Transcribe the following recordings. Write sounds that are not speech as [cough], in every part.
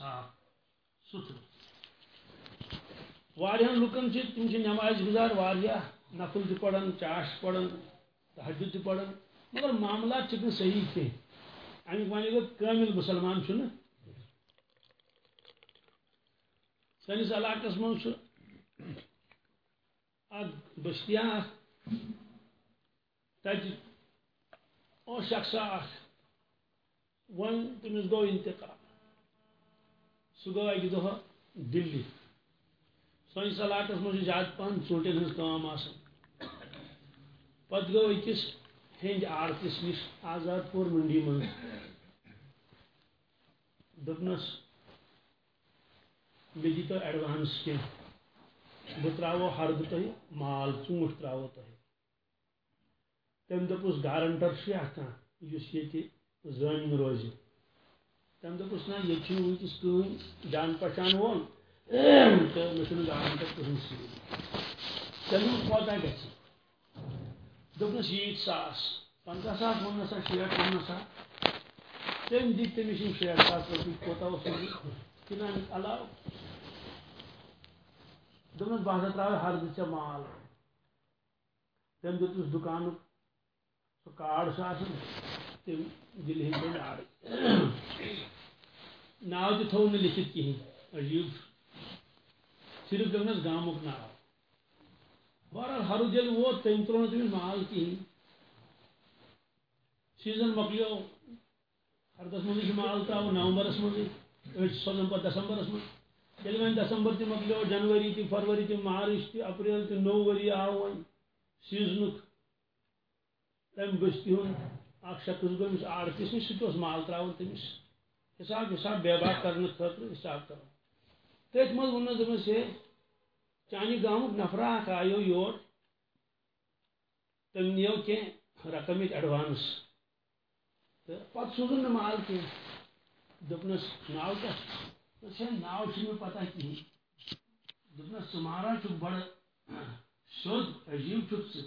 صاف ستھر واریاہن لکن تم نماز گزار واریاہ نفل تہ پڑھن، چاش پڑھن تحجد تہ پڑھن۔ مگر معاملات چھ صحیح کی امیک ونی گو کامل مسلمان چھن سنس علاقس من بستیا تج او شخص ون تمس گو انتقال۔ سہ گو اکہ دہ دلی سنس علاقس من زیادہ پہن ژوٗنٛٹھٮ۪ن ہٕنٛز کٲم آسان پتہٕ گوٚو أکِس ہیٚنٛدۍ آڑتِس نِش آزاد پوٗر منڈی منٛز دوٚپنَس مےٚ دیٖتو ایڈوانس کینٛہہ بہٕ ترٛاوو ہردٕ تۄہہِ مال ژوٗنٛٹھۍ ترٛاوو تۄہہِ تٔمۍ دوٚپُس گارنٹر چھُ اَتھ کانٛہہ یُس ییٚتہِ زٲنِنۍ روزِ تٔمۍ دوٚپُس نہ ییٚتہِ چھُنہٕ جان پہچان وول تہٕ مےٚ چھُنہٕ گارنٹر کٕہٕنۍ سۭتۍ تٔمۍ کوتاہ گژھِ دوٚپنَس ییٖتۍ ساس۔ پنٛژاہ ساس ووٚننَسا شیٹھ ووٚننَسا تٔمۍ دِتۍ تٔمِس یِم شیٹھ ساس رۄپیہِ کوتاہ اوس کِنہٕ اَمیُک علاوٕ دوٚپنَس بہٕ ہسا ترٛاوٕ مال۔ تٔمۍ دیُتُس دُکانُک سُہ کارڈ چھُ آسان تٔمۍ دِلہِ ہِنٛدۍ تٔمۍ ناو تہِ تھوٚو نہٕ لیکھِتھ کِہیٖنۍ عجیٖب صرف دوٚپنَس گامُک ناو بہرحال ہرُد ییٚلہِ ووت تٔمۍ ترٛوو نہٕ تٔمِس مال کِہیٖنۍ سیٖزن مۄکلیو ہردس منٛزٕے چھُ مال ترٛاوُن نومبرس منٛزٕے أسۍ سوزان پَتہٕ دسمبرس منٛز ییٚلہِ وۄنۍ دسمبر تہِ مۄکلیو جنؤری تہِ فروری تہِ مارٕچ تہِ اپریل تہِ نوٚو ؤری آو وۄنۍ سیٖزنُک تمہِ بستی ہُنٛد اکھ شخص گوٚو أمِس آڑتِس نِش سُہ تہِ اوس مال ترٛاوُن تٔمِس حِساب حِساب بے باک کرنہٕ خٲطرٕ حِساب کرُن تٔتھۍ منٛز ووٚننس دوٚپمس ہے چانہِ گامُک نفرا اکھ آیو یور تٔمۍ نِیو کینٛہہ رقم ییٚتہِ ایڈوانس۔ تہٕ پتہٕ سوٗزُن نہٕ مال کینٛہہ دوٚپنس ناو کیٛاہ دوٚپنس ہے ناو چھُنہٕ مےٚ پتہ کِہیٖنۍ دوٚپنس ژٕ مہراز چھُکھ بڑٕ سیوٚد عجیٖب چھُکھ ژٕ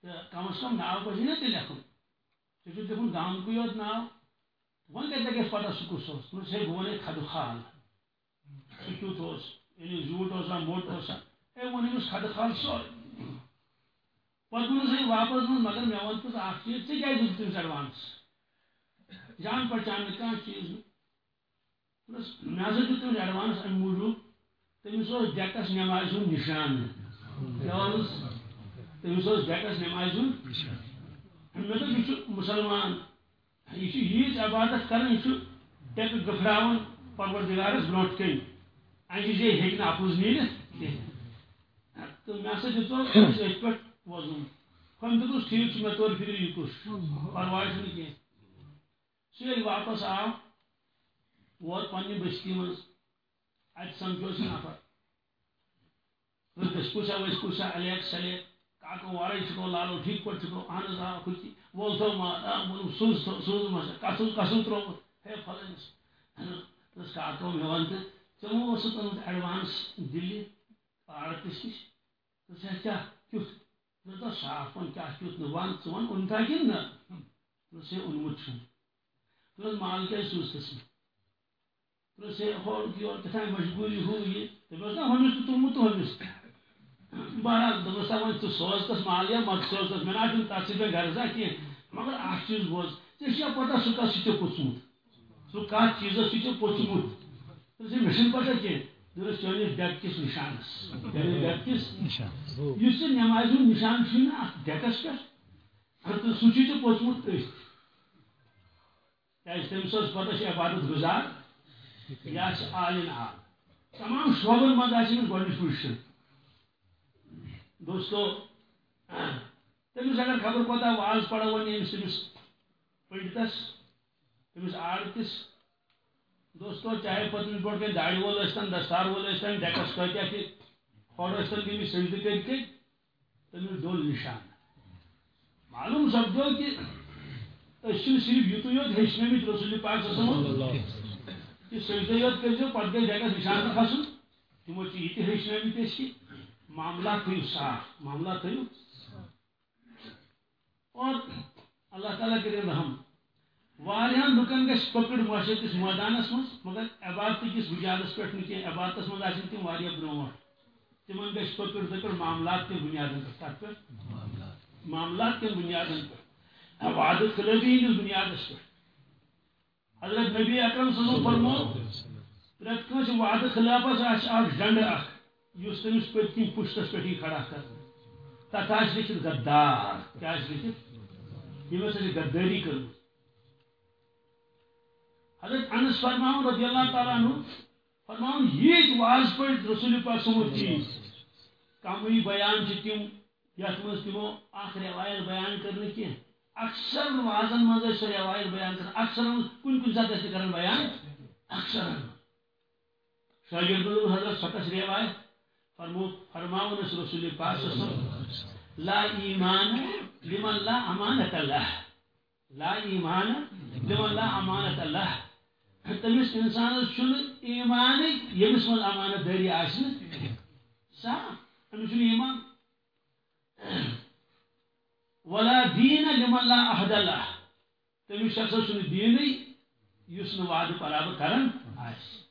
تہٕ کم از کم ناو پزی نا ژےٚ لیکھُن ژےٚ چھُکھ لیکھُن گامکُے یوت ناو وۄنۍ کتہِ لگہِ اَسہِ پتہ سُہ کُس اوس دوٚپنس ہے بہٕ وَنے کھدٕ خال سُہ کیُتھ اوس ییٚلہِ زیوٗٹھ اوسا موٚٹ اوسا ہے ووٚن أمِس کھدٕ خال سورُے پتہٕ ووٚنُس ہے واپس ووٚن مگر مےٚ ووٚن تہٕ اکھ چیٖز ژےٚ کیازِ دیُت تٔمِس ایڈوانس جان پہچان نہٕ کانٛہہ چیٖز نہٕ دوٚپنس مےٚ ہسا دیُت تٔمِس ایڈوانس امہِ موٗجوٗب تٔمِس اوس ڈیکس نٮ۪مازِ ہُنٛد نِشان کیٛاہ اوس تٔمِس اوس نٮ۪مازِ ہُنٛد مےٚ دوٚپ مُسلمان یہِ چھُ ییٖژ عبادت کران یہِ چھُ ٹٮ۪کہٕ گٔکھراوان پروردِگارس برونٛٹھ کَنۍ اَمہِ جایہِ ہیٚکہِ نہٕ اپُز نیٖرِتھ کینٛہہ تہٕ مےٚ ہسا أمِس أتھۍ پٮ۪ٹھ وۄزُم ہُمۍ دوٚپُس ٹھیٖک چھُ مےٚ توٚر فِکرِ یہِ کُس پرواے چھُنہٕ کینٛہہ سُہ ییٚلہِ واپس آو ووت پننہِ بستی منٛز اتہِ سمکھیو سُہ نفر أسۍ کُسا ؤسۍ کُسا الیک سلیک کاکو وارے چھُکو لالو ٹھیٖک پٲٹھۍ چھُکو اہن حظ آ ہُتہِ وول تھوو مال سوٗز سوٗزمس کَسُن کَسُن تروومُت ہے فلٲنِس دوٚپُس کاکو مےٚ وَن تہٕ ژےٚ ایڈوانس صاف وۄنۍ کیٛاہ کیُتھ نہٕ وَن ژٕ وَن اوٚنتھا کِنہٕ نہ دوٚپُس ہے اوٚنمُت چھُم دوٚپُس مال کیٛازِ سوٗزتھس نہٕ دوٚپُس ہے ہورٕ یورٕ کیٛاہ مجبوٗری ہُہ یہِ تٔمۍ اوس نا ہُمِس تہِ تُلمُت تہٕ ہُمِس بہرحال وۄنۍ ژٕ سوزتس مال یا مت سوزتس نہ چھُنہٕ تَتھ سۭتۍ مےٚ غرضا کینٛہہ مگر اکھ چیٖز بوز ژےٚ چھیا پتہ سُہ کَتھ ژےٚ پوٚژمُت سُہ کَتھ چیٖزس ژےٚ پوٚژمُت مےٚ چھُنہٕ پتہ کینٛہہ دوٚپُس چٲنِس ڈیٚکہٕ کِس نِشانس چٲنِس ڈیٚکہٕ کِس؟ یُس ژےٚ نٮ۪مازِ ہُنٛد نِشان چھُے نا اتھ ڈیٚکس پٮ۪ٹھ تہٕ سُہ چھُے ژےٚ پوٚژمُت أتھۍ کیازِ تٔمِس ٲس پتہ چھِ عبادت گُزار؟ یہِ آسہِ عالِن آل۔ تمام شوبن منٛز آسہِ أمِس گۄڈنِچ پُزِشن دوستو تٔمِس اگر خبر کوتاہ واز پڑو وۄنۍ ییٚمِس تٔمِس پٔنڈتس تٔمِس دوستو چاہے پتہٕ تٔمِس برونٛٹھ کَنہِ وول ٲسۍتن دستار وول ٲسۍتن ڈیکس کۭتیاہ تہِ کھۄڑ ٲسۍتن گٔمٕتۍ سجدٕ کٔرۍ کٔرۍ تٔمِس ڈوٚل نِشان. معلوٗم سپدیو کہِ أسۍ چھِنہٕ صرف یُتُے یوت ہیٚچھنٲومٕتۍ رسول پاک کہ سجدے یوت کٔرزیو پتہٕ گژھِ ڈیکس نِشان تہِ کھسُن تِمو چھِ یہِ تہِ ہیٚچھنٲومٕتۍ أسۍ کہِ معاملات تھٲیِو صاف معاملات تھٲیِو اور اللہ تعالیٰ کٔرِنۍ رحم واریاہن لکن گھس پکڑ معاشرت کس میدانس مز مگر عبادت کس بنیادس پہ کی عبادت مز آن تم برو تم گھس پکڑ پکڑ معاملات کے بنیادن پہ تر پہ۔ معاملات کے بنیادن پہ عبادت خلفی ہندس بنیادس پہ حضرت نبی اکرم صلی اللہ علیہ وسلم فرمو پریت کنس وعدہ خلافس اخ ڈنڈ اخ اس تمس پتکن پشتس پہ کھڑا کر تک لکھت غدار، کیا لکھت یہ ہسا غداری کر حضرت انس فرماؤں رضی اللہ تعالیٰ عنہ، فرماؤں، یہ واز پہ رسول پاک سمجھ چیز کمی بیان تم یت مز تمو اخ روایت بیان کرنے کی اکثر وازن مز سو روایت بیان کر، اکثر کن کن سات کر بیان؟ اکثر۔ شاگرد حضرت سکس روایت فرمو فرماؤن رسول پاک لا ایمان لمن لا امانت اللہ۔ لا ایمان لمن لا امانت اللہ۔ تمس انسان چھ ایمان یمس من امانت داری آسن سا امس ایمان۔ ولا دین لمن لا عہد اللہ۔ تمس شخص چھ دین یس وعد برابر کرن۔ آس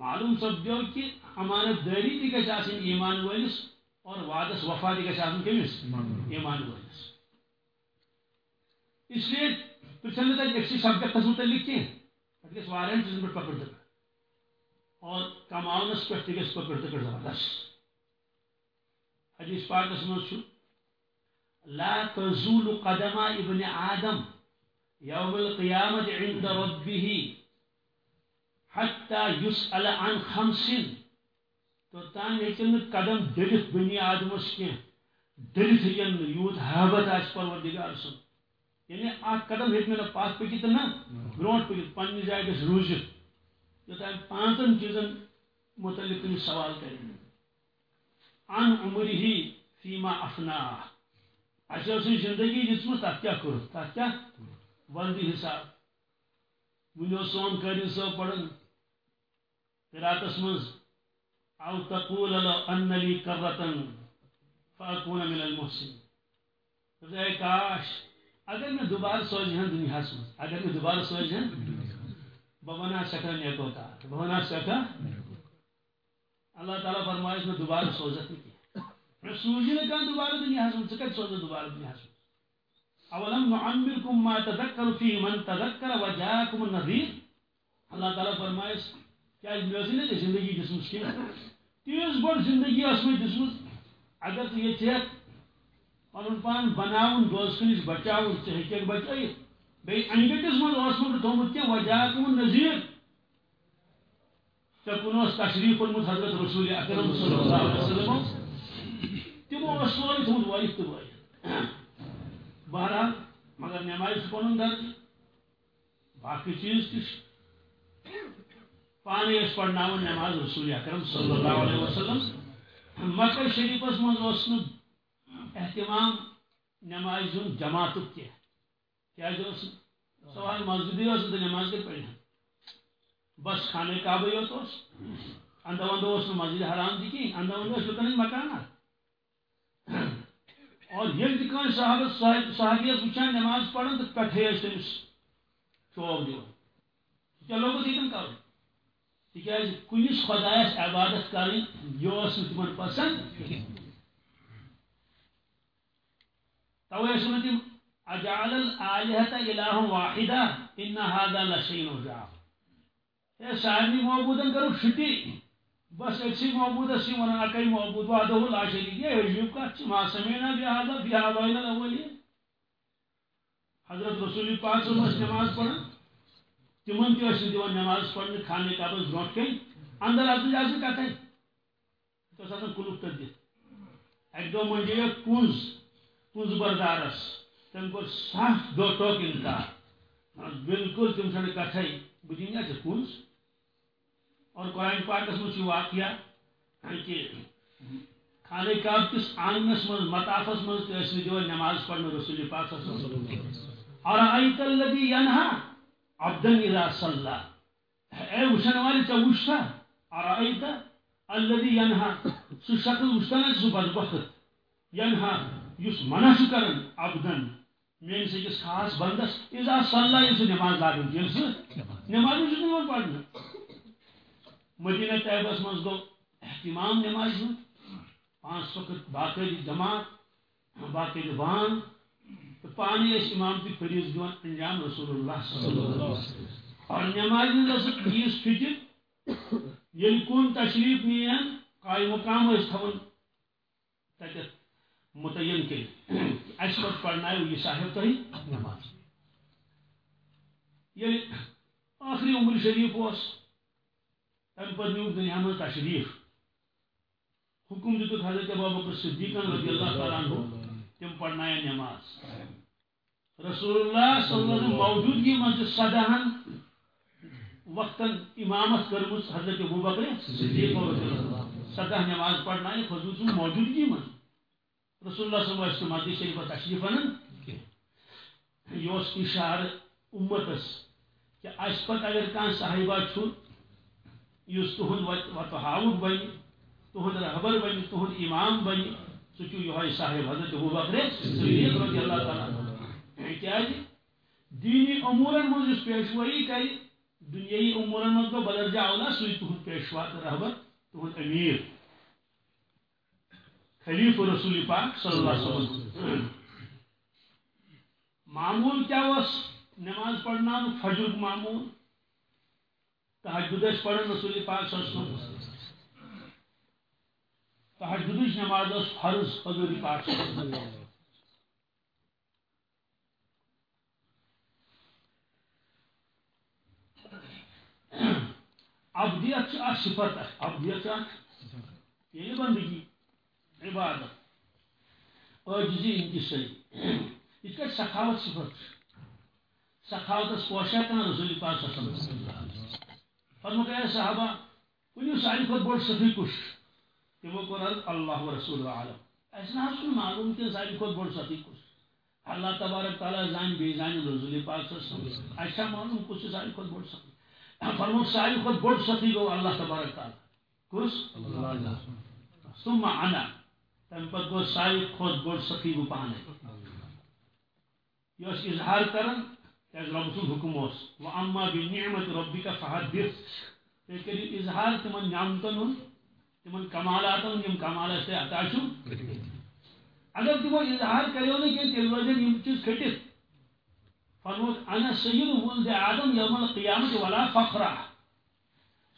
معلوم سپدو کہ امانت داری تھی گھس آسن ایمان ولس اور وعدس وفا تھی گھس آسن کمس ایمان ولس اس لیے پرچھن تک ایک سبجیکٹس متعلق کی پتہ گھس واریاہن چیزن پہ پکڑ تک اور کماونس پہ تہ گھس پکڑ تک زبردست حدیث پاکس مز لا تزول قدم ابن آدم يوم القيامة عند ربه حتى يسأل عن خمسين. توتان ہیکن قدم دلت بنی آدمس کی دلت ہیکن یوت حابت آس پروردگار سن. یعنی اخ قدم ہیک میں پاس پکت نا برونٹ پکت پنہ جائے گھس روزت یوتان پانچن چیزن متعلق تم سوال کریں عن عمره فيما افنا. اچھا اس زندگی دسم تک کیا کور تک کیا ولدی حساب. ونو سون کری صاحب پڑھن. قراتس مز او تقول لو ان لي كرة فاكون من المحسن اے کاش، اگر میں دوبارہ سوچ ہن دنیا مز اگر میں دوبارہ سوچ ہن بونا سکا نیک ہوتا بونا سکا اللہ تعالیٰ فرمائے، میں دوبارہ سوچت نہیں میں سوچی نہ کہاں دوبارہ دنیا مز ژٕ کتہِ سوچ دوبارہ دنیا مز اولم نعمركم ما تذكر فيه من تذكر وجاءكم النذير اللہ تعالیٰ فرمائے کیا مے نا زندگی کی تیز بڑ زندگی اس میں دسمس اگر یہ ٹھیک پن پان بناون دوست نش بچاون ژے ہیکھ بچائت بیٚیہِ انگٹس منٛز نہٕ تھوٚمُت کینٛہہ وجہ کُن نذیٖر ژےٚ کُن اوس تشریٖف اوٚنمُت حضرت رسول اکرم صلی اللہ علیہ وسلم تِمو اوس سورُے تھوٚمُت وٲیِتھ تہٕ وٲیِتھ بہرحال مگر نٮ۪مازِ چھُ پنُن درد باقٕے چیٖز تہِ چھِ پانے اس پڑھنا نماز رسول اکرم صلی اللہ علیہ وسلم مکہ شریفس مز اہتمام نماز ہند جماعت کی کیا سوال مسجد تو نماز کے پڑھ بس خانے کعبے یوت اندہ وندہ مسجد حرام تھی کہیں اندہ وندہ لکن مکانات اور یہ تک صحابت صحابیت وچان نماز پڑھن تو پٹھے تمس چوب دِوان چلو گوٚو تیٖتٮ۪ن کَرُن تکیاز کنس خدایس عبادت کریں یہ تمن پسند توے تم اجعل الالهة الہ واحدہ، ان هذا لشيء عجاب اے سارنی معبودن کرو چھٹی۔ بس اکسی معبود اسی ون اکئی معبود وحدہ لا شریک یہ عجیب کا ما سمینا بهذا في هذا الاولین حضرت رسول پاک صلی اللہ علیہ وسلم نماز پڑھا۔ تمن تہ دِوان نماز پڑھنے خانے کعبس برو کن اندر اژن اژن کتھے تس آسان کلوک تر دِتھ اکہ دۄہ منجے کُنز کُنز بردارس۔ تم کور سخ دو ٹوک انکار۔ مطلب بالکل تم سن کتھے بہ دن یا کُنز اور قرآن پاکس مجھ واقعہ کہ خانہ کعب کس آنگنس من مطافس من تس دِوان نماز پڑھنے، رسول پاک صلی اللہ علیہ وسلم۔ اور ایت الذی ینہا۔ عبدن اذا صلى. اے وشن والی ژے الذي ينهى سو شکل وشتنا سو بدبخت ينهى یس منع چھ کرن. عبدن میس أکس خاص بندس. اذا صلى یہ نماز لاگن یل سہ نماز نماز پڑھنا مدینہ طیبس مز گو اہتمام نماز ہند پانچ وقت باقاعدہ جماعت باقاعدہ بان پانی اس امام کی فریض دون انجام رسول اللہ صلی اللہ علیہ وسلم. اور نماز چیز فکر یل کن تشریف نین قائم مقام اس تھون تتت متعین اس پہ پڑھنا یہ صاحب تھی نماز یل آخری عمر شریف اس۔ تم پہ نیو دنیا میں تشریف۔ حکم دیت حضرت بابا صدیق رضی اللہ تعالیٰ عنہ تم پڑھنا نماز۔ رسول اللہ صلی اللہ علیہ وسلم موجودگی من سدہن وقتاً امامت کرمس حضرت ابو بکر صدیق رضی اللہ سدہ نماز پڑھنا حضور موجودگی من رسول اللہ صلی اللہ علیہ وسلم حدیث شریف تشریف ان یہ اشار امتس کہ اس پتہ اگر کان صاحبہ چھو اس تہن وت ہاؤک بن تہن رہبر بن تہن امام بن سہ چھو یہ صاحب حضرت ابو بکر صدیق رضی اللہ تعالی کیا جی دینی امورن من اس پیشوائی کر دنیای امورن من تو بدرجہ اولا سوی تہن پیشوا رہبر تہن امیر، خلیف رسول پاک صلی اللہ علیہ وسلم۔ معمول کیا اس نماز پڑھنا، فجر معمول تحجد پڑھن رسول پاک صلی اللہ علیہ وسلم۔ تحجد نماز اس فرض حضور پاک صلی اللہ علیہ وسلم ابدیت صفت ابدیت اچھا- یہ بندگی، عبادت۔ عاجزی جی- جی، انکسائی یہ کٹ سخاوت صفت سخاوت اس پوشا کنا رسول پاک صلی اللہ علیہ وسلم فرمو کہ اے صحابہ کنیو ساری خود بڑھ صفی کش۔ تمو کو اللہ رسول عالم ایسا نہ سن معلوم کہ ساری خود بڑھ صفی کش اللہ تبارک تعالی زان بے زان رسول پاک صلی اللہ علیہ وسلم ایسا معلوم کچھ ساری خود بڑھ صفی فرمو ساری خود بڑھ صفی گو اللہ تبارک تعالی۔ کس ثم عنا تم پہ گو ساری کھوت بوڑ سخی بہ پانے یہ اظہار کرن کیا رب سن حکم اس و اما بنعمت ربک فحدث۔ تے کری اظہار تمن نعمتن ہن تمن کمالاتن یم کمالات سے عطا چھو اگر تمو اظہار کریو نہ کہ تیل وجن یم چیز کھٹت فرموت انا سید ولد آدم یوم القیامت ولا فخرہ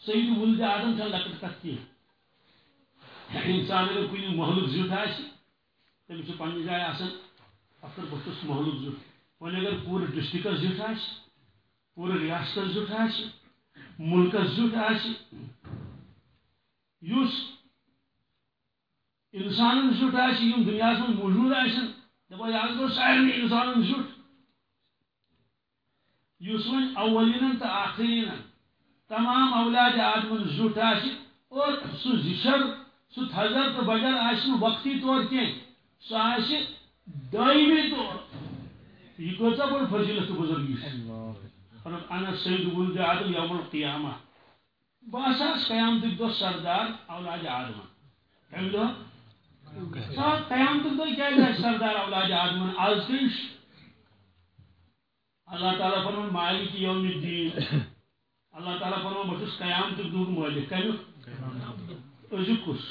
سید ولد آدم چھ لکٹ کتی انسان اگر کن محلک زیٹ تمس پنہ جائے آسان افر بہت محلک زیٹ وی اگر پور ڈسٹرکس زیٹ پور ریاست زیٹ ملکس زیٹ انسان زیٹ یم دنیا من موجود آن دپا یہ گو سارے انسان زیٹ اس ون اولین تو آخرین تمام اولاد آدمن زیٹ اور سہ زشر سہ تھزر تو بجر آس وقتی طور کی سہ دائمی طور. یہ کچھ بڑ فضیلت بزرگی انا سید ولد آدم یوم القیامہ. بہت قیامت دہ سردار اولاد آدم کم دہ قیامت دہ کیا سردار اولاد آدم آز کش اللہ تعالیٰ فرمان مالک یوم الدین۔ اللہ تعالیٰ فرمان بہت قیامت دہ مالک کمیک ازک کس؟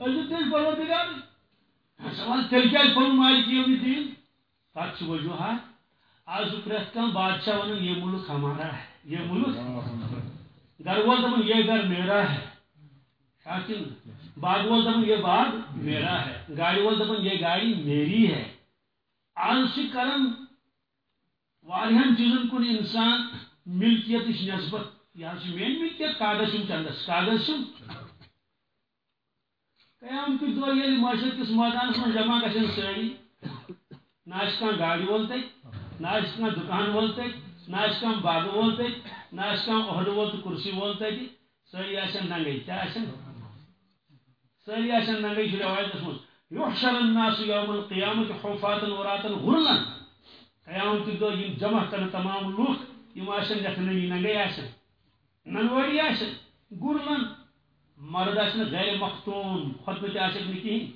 ازو تیل پروردگار سوال تیل کیا پن مالک یوم الدین۔ پاک تک وجوہات آج پریت کم بادشاہ ون یہ ملک ہمارا ہے۔ یہ ملک۔ گھر وول دپن یہ گھر میرا ہے۔ باغ وول دپن یہ باغ میرا ہے۔ گاڑی وول دپن یہ گاڑی میری ہے۔ آج سے کرن واریہن چیزن کن انسان ملکیت نسبت یہ مین ملکیت کاغذ چندس کاغذ قیام کی دور یہ معاشرت کس میدان میں جمع گھن ساری نہ گاڑی وول تک نہ دکان وول تک نہ باغ وول تک نہ کھانا عہدہ وول تو کرسی وول تک جی۔ ساری آن ننگے کیا ساری آن ننگے جی، روایت من یحشر الناس یوم القیامت حفاتا وراتن غرلا۔ قیام کی یم جمع کرن تمام لوک یم آشن یخننی ننگے آشن ننوڑی آشن غرلن مرد آس غیر مختون خطبہ تہ آسک نہ کہین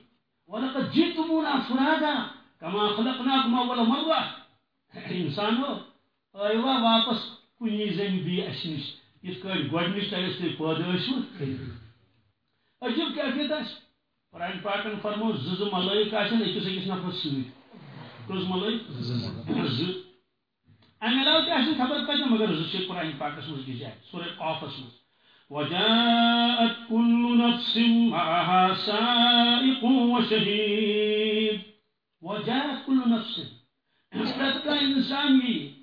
ولقد جئتمونا فرادا کما خلقناکم اول مرہ انسانو آئیوا واپس کنی زن بی اس نش اس گۄڈنِچ تۄہہِ ٲسۍ پٲدٕ ٲسمٕتۍ عجیب کیفیت آسہِ۔ قرآن پاکن فرمو زٕ زٕ ملٲیک آسن أکِس أکِس نفرس سۭتۍ۔ کٔژ ملٲیک؟ زٕ امہِ علاوٕ تہِ آسن خبر کتہِ مگر زٕ چھِ قرآن پاکس منٛز أکِس جایہِ سورہ قافس وجاءت كل نفس معها سائق وشهيد۔ وجاءت كل نفس۔ [clears throat] پرت کا انسان یہ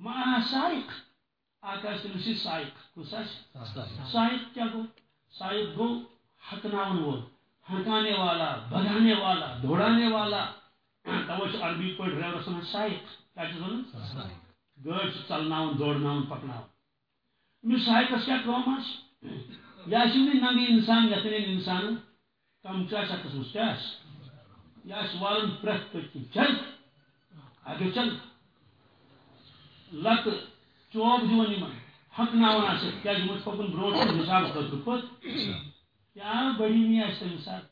معها سائق آکاش تمسی سائق کس سائق کیا گو سائق گو ہکناون وول ہکانے والا بگانے والا دوڑانے والا توجہ عربی پہ ڈرائیور سن سائق کیا چھ گاڑی چلناون دوڑناون پکناون مسائقس کیا کام آس یا ننگی انسان یتن انسان کم چھ قسمس کیا یا والن پریت پتکن چل آگے چل لت چوب دون یمن ہکناون آس کیا یمن پکن برونٹ حساب خطر پت کیا بڑی نہیں آس تمہ سات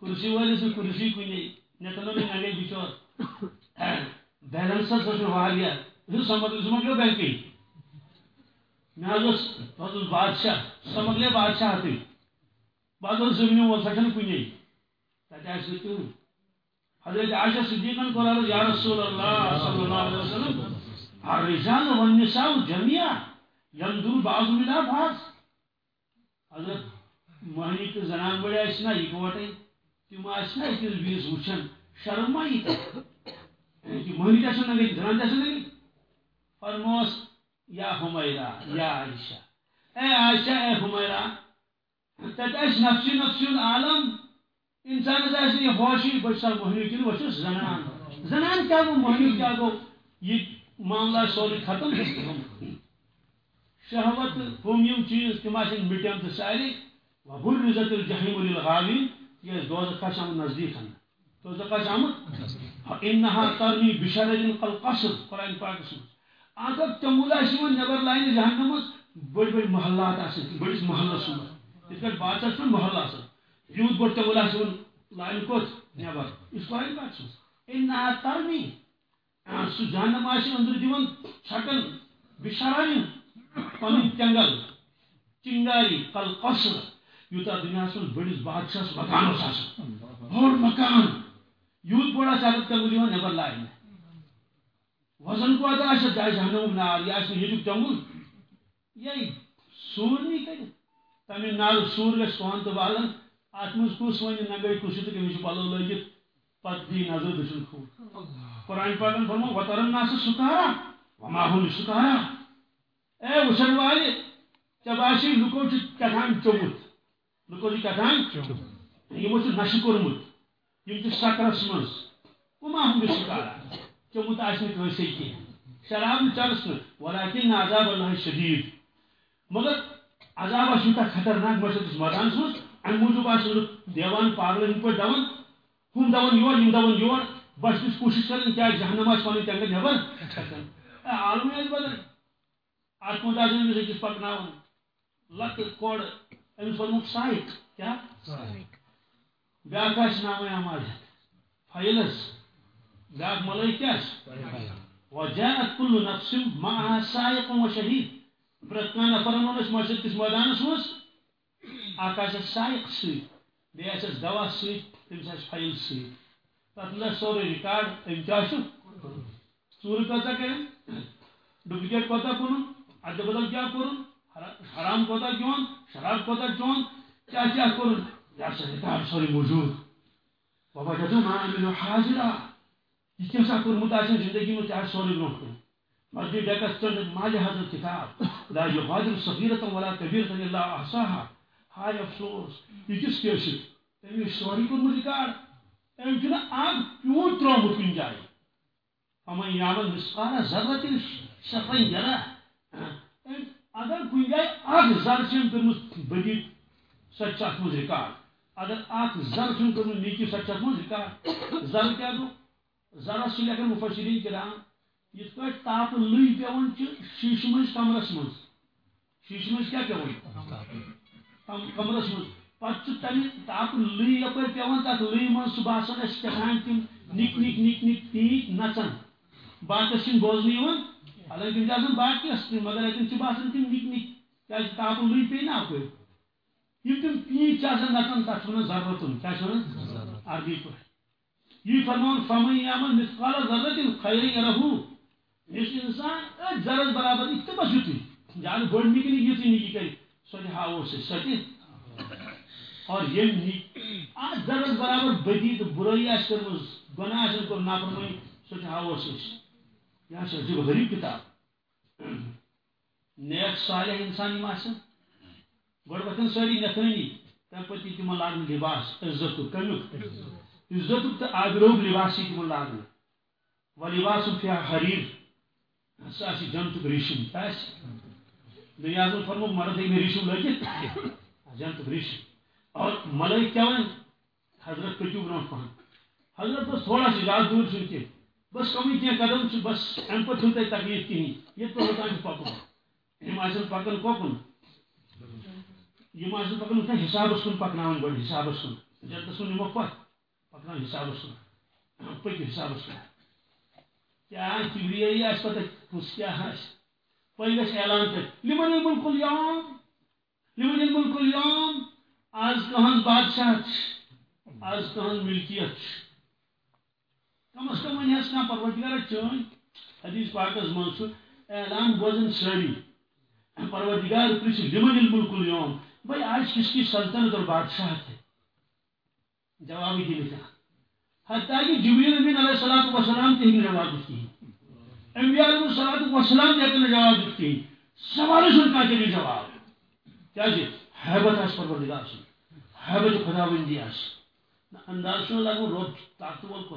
کرسی ولس کرسی کنے نتنو نگے بچور۔ بیلنسس واریاہ سمجھ سمجھو بینکی مجھے بادشاہ سمکلے بادشاہ تھی۔ بہت زمین وول سا کنے تتہ حضرت عائشہ صدیقن کو عرض یا رسول اللہ صلی اللہ علیہ وسلم الرجال والنساء جميعا ينظر بعضهم الى بعض حضرت مہنی تو زنان بڑے آسنا اکوٹے تم آسنا اکس بیس وچن شرم ما یہ یعنی مہنی تہ نگی زنان تہ نگی فرموس، یا حمیرہ، یا عائشہ۔ اے عائشہ، اے حمیرہ تت نفسی نفسی عالم انسان آس یہ ہوشی بچ سا مہنی کن بچ زنان۔ زنان کیا گو مہنی کیا گو یہ معاملہ سوری ختم شہوت، ہم یم چیز تم آن مٹن تو ساری۔ بر عزت الجحیم للغاوین یہ دوزخ کا آمت نزدیک ہن دوزخ کا آمت انہا ترمی بشرر قلقصر قرآن پاک اسم اگر تمولا شون نبر لائن جہنم بڑی بڑی محلات آسن بڑی محلہ سن اس کا بادشاہ سن محلہ آسن یوت بڑ تمولا شون لائن کوت نبر اس قرآن پاک سن انہا ترمی سہ جہنم اندر دون چھٹن بشران پن تنگل چنگاری کل قصر یوتا دنیا من بڑس بادشاہ مکانس بوڑ مکان یوت بوڑ اگر تنگل دون نبر لائن وزن کو آتا آشا جائے جہنم نار یہ یہ تنگل یہ سور نہیں کر تمہیں نار سور گھس پہن تو بالن ات مز کس ون نگے کس تو کمس پلو لگت پتہ دی نظر دشن کھو قرآن پاکن فرمو وترن ناس سکارا وما هم سکارا اے وشن والے، جب آشی لکو چھ کتان چومت لکو چھ کتان یمو چھ نش کورمت یم چھ سکرس منز، وما هم سکارا چومت آشنی کنسی کی شراب چلس نہ ولیکن عذاب اللہ شدید مگر عذاب آشنی خطرناک مشہد اس مدان سوز ان موجود آشنی دیوان پاگلن پر دوان ہم دون یور یم دون یور بس بس کوشش کریں کیا جہنم آس پانی تنگ نبر عالمی آس بدل ات أمس أکس پکناون لت کوڑ أمس ونمک سائق کیا؟ بیاکھ آس نام اعمال فیلس بیاکھ ملائک کیا وجاءت كل نفس معها سائق وشهيد کانہ نفرن اس مسجد کس میدانس مز اکھ آسس سائق سی آسس دوا سی تٔمِس فایل سی تک لے ریکارڈ ام کیا ژور کتا کرن ڈپلکیٹ کتا کن ادھ بدل کیا کورن حرام کتا چون شراب کتا چون کیا کیا کورن یا سا ریکارڈ سورے موجود۔ بابا جدو ما امینو حاضرہ۔ یہ کیا سا کورمت آسن زندگی میں؟ تیار سورے برونٹ کرن مسجد ڈیکس چند مال حضر کتاب۔ لا یغادر صغیرتا ولا کبیرتا الا احصاها۔ ہائے افسوس۔ یہ کس کیسے تمہیں سوری کورمت ریکارڈ أمۍ چھُنہٕ اکھ پیوٗنٛت ترٛوومُت کُنہِ جایہِ فمن یعمل مثقال ذرة شرا یرا اگر کُنہِ جایہِ اکھ ذر چھِ أمۍ بدی سۄ تہِ چھِ اَتھ اگر اکھ ذر چھُنہٕ کٔرمٕژ نیکی سۄ تہِ چھِ اَتھ منٛز رِکاڈ ذر کیٛاہ گوٚو ذرس چھِ لیکھان کمرس منٛز شیٖشہٕ منٛز کیٛاہ پیوان کمرس منٛز پتہ تمہ تاپ لئی یپ پیوان تک لئی من سہ باسان اس کتان تم نک نک نک نک تیت نچان باقس چھ بوزن حالانکہ تم آسان باقیس مگر اتن باسان تم نک نک کیا تاپ لئی پی نا اپ یہ تم پیت آسان نچان تک ونان ضرورتن، کیا ونان عربی پہ یہ فرمان، فمن یعمل مثقال ذرت خیر یرہو اس انسان ذرت برابر یہ بس یتی جان گوڑ نکی نکی یتی نکی کری سو ہاو سے ستی اور یہ آج ذرت برابر بدی تو برائی آس کرمز گناہ آسن کر نافرمانی سو ہاو سے یہ سے جو غریب کتاب۔ نیک صالح انسان یم آسن گوڑ وتن ساری نتھنی تم پتی تم لاگن لباس، عزت کمیک عزت تو آبروب لباسی تم لاگن و لباس فی حریر۔ سا جنت ریشم۔ تاس دنیا میں فرمو مرد میں ریشم لگت جنت ریشم۔ اور ملائک کیا ون حضرت پچو برو پہن حضرت بس تھوڑا سا زیادہ دور چھ بس کمی کی قدم چھ بس ام پہ چھن تکلیف کہین یہ تو ہوتا ہے پکن یم آسن پکن کوکن یم آسن پکن حساب کن پکناون گۄڈٕ حسابس کن جنتس کن نمو پتھ پکان حساب کن پکو حساب کن کیا کبریائی آس پتہ کس کیا آس پہ گھس اعلان کر۔ لمن الملک اليوم، لمن الملک اليوم۔ آز کہن بادشاہ آز کہن ملکیت کم از کم ون ہس کھانا پروردگار چون، حدیث پاکس من اعلان بوزن ساری پروردگار پرچھ لمن الملک اليوم۔ بھائی، آج کس کی سلطنت اور بادشاہ ہے جواب ہی نہیں حتیٰ کہ جبریل امین علیہ السلام وسلام تے ہی جواب دیتی انبیاء علیہ السلام وسلام تے ہی جواب دیتی سوال سن کا تے جواب؟ کیا جی؟ حیبت اس پروردگار سے حیبت خداوندی اس انداز سن لگو رب طاقتور کو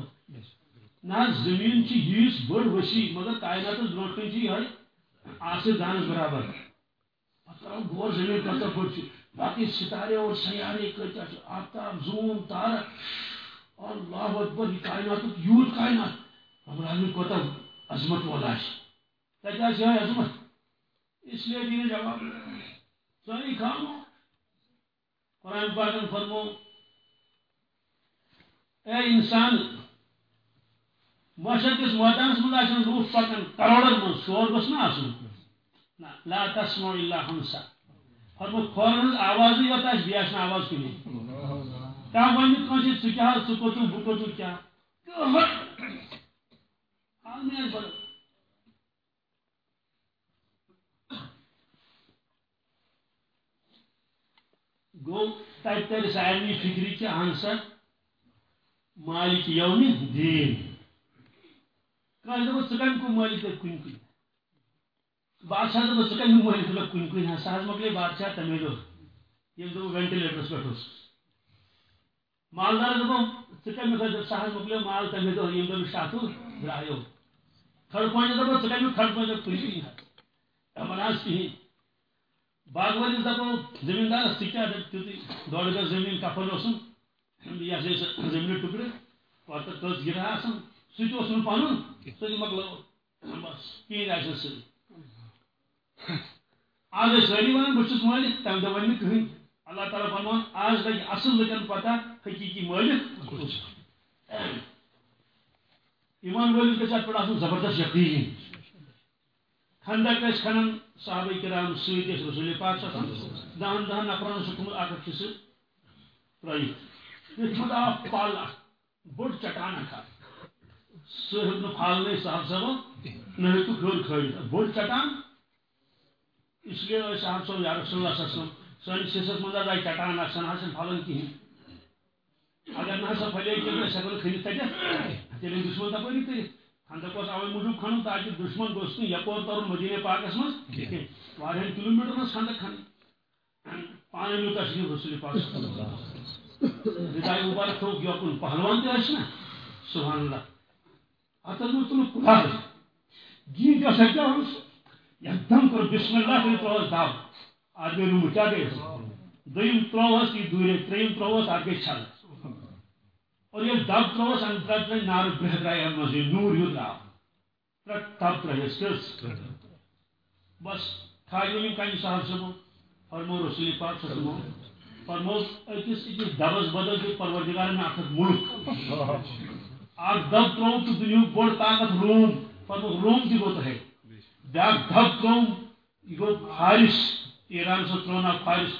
نہ زمین چھ یس بڑ وسیع مگر کائنات برونٹ کن چھ ہے آسے دانس برابر۔ پتہ گور زمین کتر پھٹ چھ باقی ستارے اور سیارے کتیا آفتاب زون تارہ اللہ اکبر یہ کائنات یوت کائنات۔ رب العالمین کوتا عظمت والا ہے کیا ہے عظمت۔ اس لیے دینے جواب۔ ساری قرآن پاکن فرمو، اے انسان معاشر کس وادانس من آسان لوٹ پکن کروڑن من شور بس نہ آسان لا تسمع الا ہمسا فرمو کھورن آواز ہی ہوتا ہے بیاش آواز کی نہیں؟ کیا ون کنس ثہ کیا؟ ثہ کوتو بہ کوتو کیا حال میں بڑھ گو تر سارے فکری کہ اہن سا مالک یوم دین کھانا دپ ثہ کو مالک کن کن. بادشاہ دپ ثہ کم مالک کن کن سہ مکلے بادشاہ تمے دہ یم دپ وینٹلیٹرس پہ مالدار دپ ثہ کم سہ مکلے مال تمے دہ یم دپ شاتو درایو کھڑ پوائنٹ دپ ثہ کم کھڑ پوائنٹ کن کن دپان آس کہین باغ والس دپ زمیندار ثہ تیت ڈوڑ گز زمین کفل اوسن یہ ہسا زمین ٹکڑ پتہ تس گرا آسان سہ پن سہ مکلو بس کہین آس سی آج ساری ونان بہت مالک تمہ دہ ون کہین اللہ تعالیٰ فرمان آج لگہ اصل لکن پتہ حقیقی مالک ایمان ولس گھر اتھ پہ زبردست یقین خندق اس کھنان صحابہ کرام ست رسول پاک دہن دہن نفرن سہ تھوت اکھ حصہ ترٲیِتھ دیُتمُت آو پل اکھ بوٚڑ چٹان اکھ سہ ہیوٚک نہٕ پھالنے صاحب صٲب نہ ہیوٚکُکھ ہیوٚر کھٲلِتھ بوٚڑ چٹان. اس لیے صاحب صٲب یا رسول اللہ صلی اللہ علیہ وسلم حصس منٛز حظ آیہِ چٹان حظ چھنہٕ پھلان کِہینۍ اگر نہ ہسا پھلے تیٚلہِ أسۍ ہٮ۪کو نہٕ کھٔنِتھ تتٮ۪تھ تیٚلہِ دُشمن تپٲری کٔرِتھ اوس اوے موجود کھنن تاکہ دشمن گوس نہ یپور ترن مدینہ پاکس من واریاہن کلو میٹر خندق کھن پانے نیو تشریف رسول پاک ردائی مبارک تھوک یوکن پہلوان تہ نا۔ سبحان اللہ۔ اتن مت تل کلار گی جو سکتا اس یکدم کر بسم اللہ کر تروس داو آدمی رو مچا گئے دویم تروس کی دوری تریم تروس آگے چھل اور یہ دب تروس اندر تر نار بہت رہا ہے نور یو درا تر تب ترہس کس بس کھائی یم کنہ صاحب صبح فرمو رسول پاک صلی اللہ فرموس أکس أکس دبس بدل دیت پروردگار میں اکھ ملک۔ اکھ دب ترو تو دنیا بڑ طاقت روم فرموس روم تہ گوت ہے۔ بیاکھ دب ترو یہ گو فارس ایران سے ترون فارس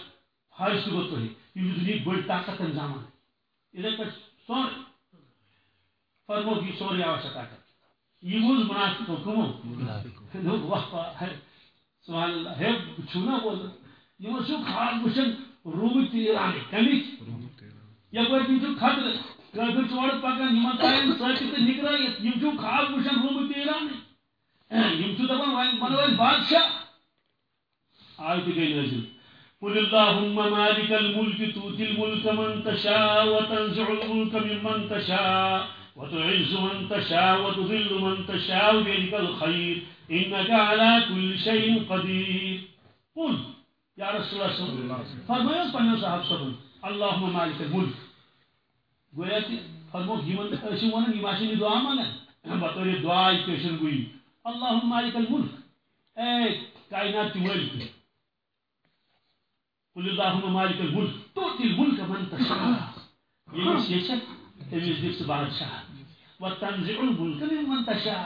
فارس تہ گوت ہے۔ یہ دنیا بڑ طاقت انجام ہے۔ ادھر پہ سور فرمو یہ سوری آوشا طاقت یہ بوز منافق حکمو سبحان اللہ ہے چھونا بول یہ چھو خواب وچن روم تیران کمک یپر تم خطر کافر چور پکان یمن تاین ثابت نکرائیت یم چھو وچن روم تیران یم چھو دپان وائن بنوائن بادشاہ آیت گئی نازل قل اللهم مالك الملك تؤتي الملك من تشاء وتنزع الملك ممن تشاء وتعز من تشاء وتذل من تشاء بيدك الخير إنك على كل شيء قدير قل یا رسول اللہ صلی اللہ علیہ وسلم فرمایا پنو صاحب صبن اللهم مالک الملک گویا کہ فرمو یمن اسی ونن یہ دعا منگن بطور دعا پیشن گوئی۔ اللهم مالک الملک اے کائنات ملک۔ قل اللهم مالک الملک توتی الملک من تشاء. یہ شیشک تمیز دکس بادشاہ وتنزع الملک من تشاء.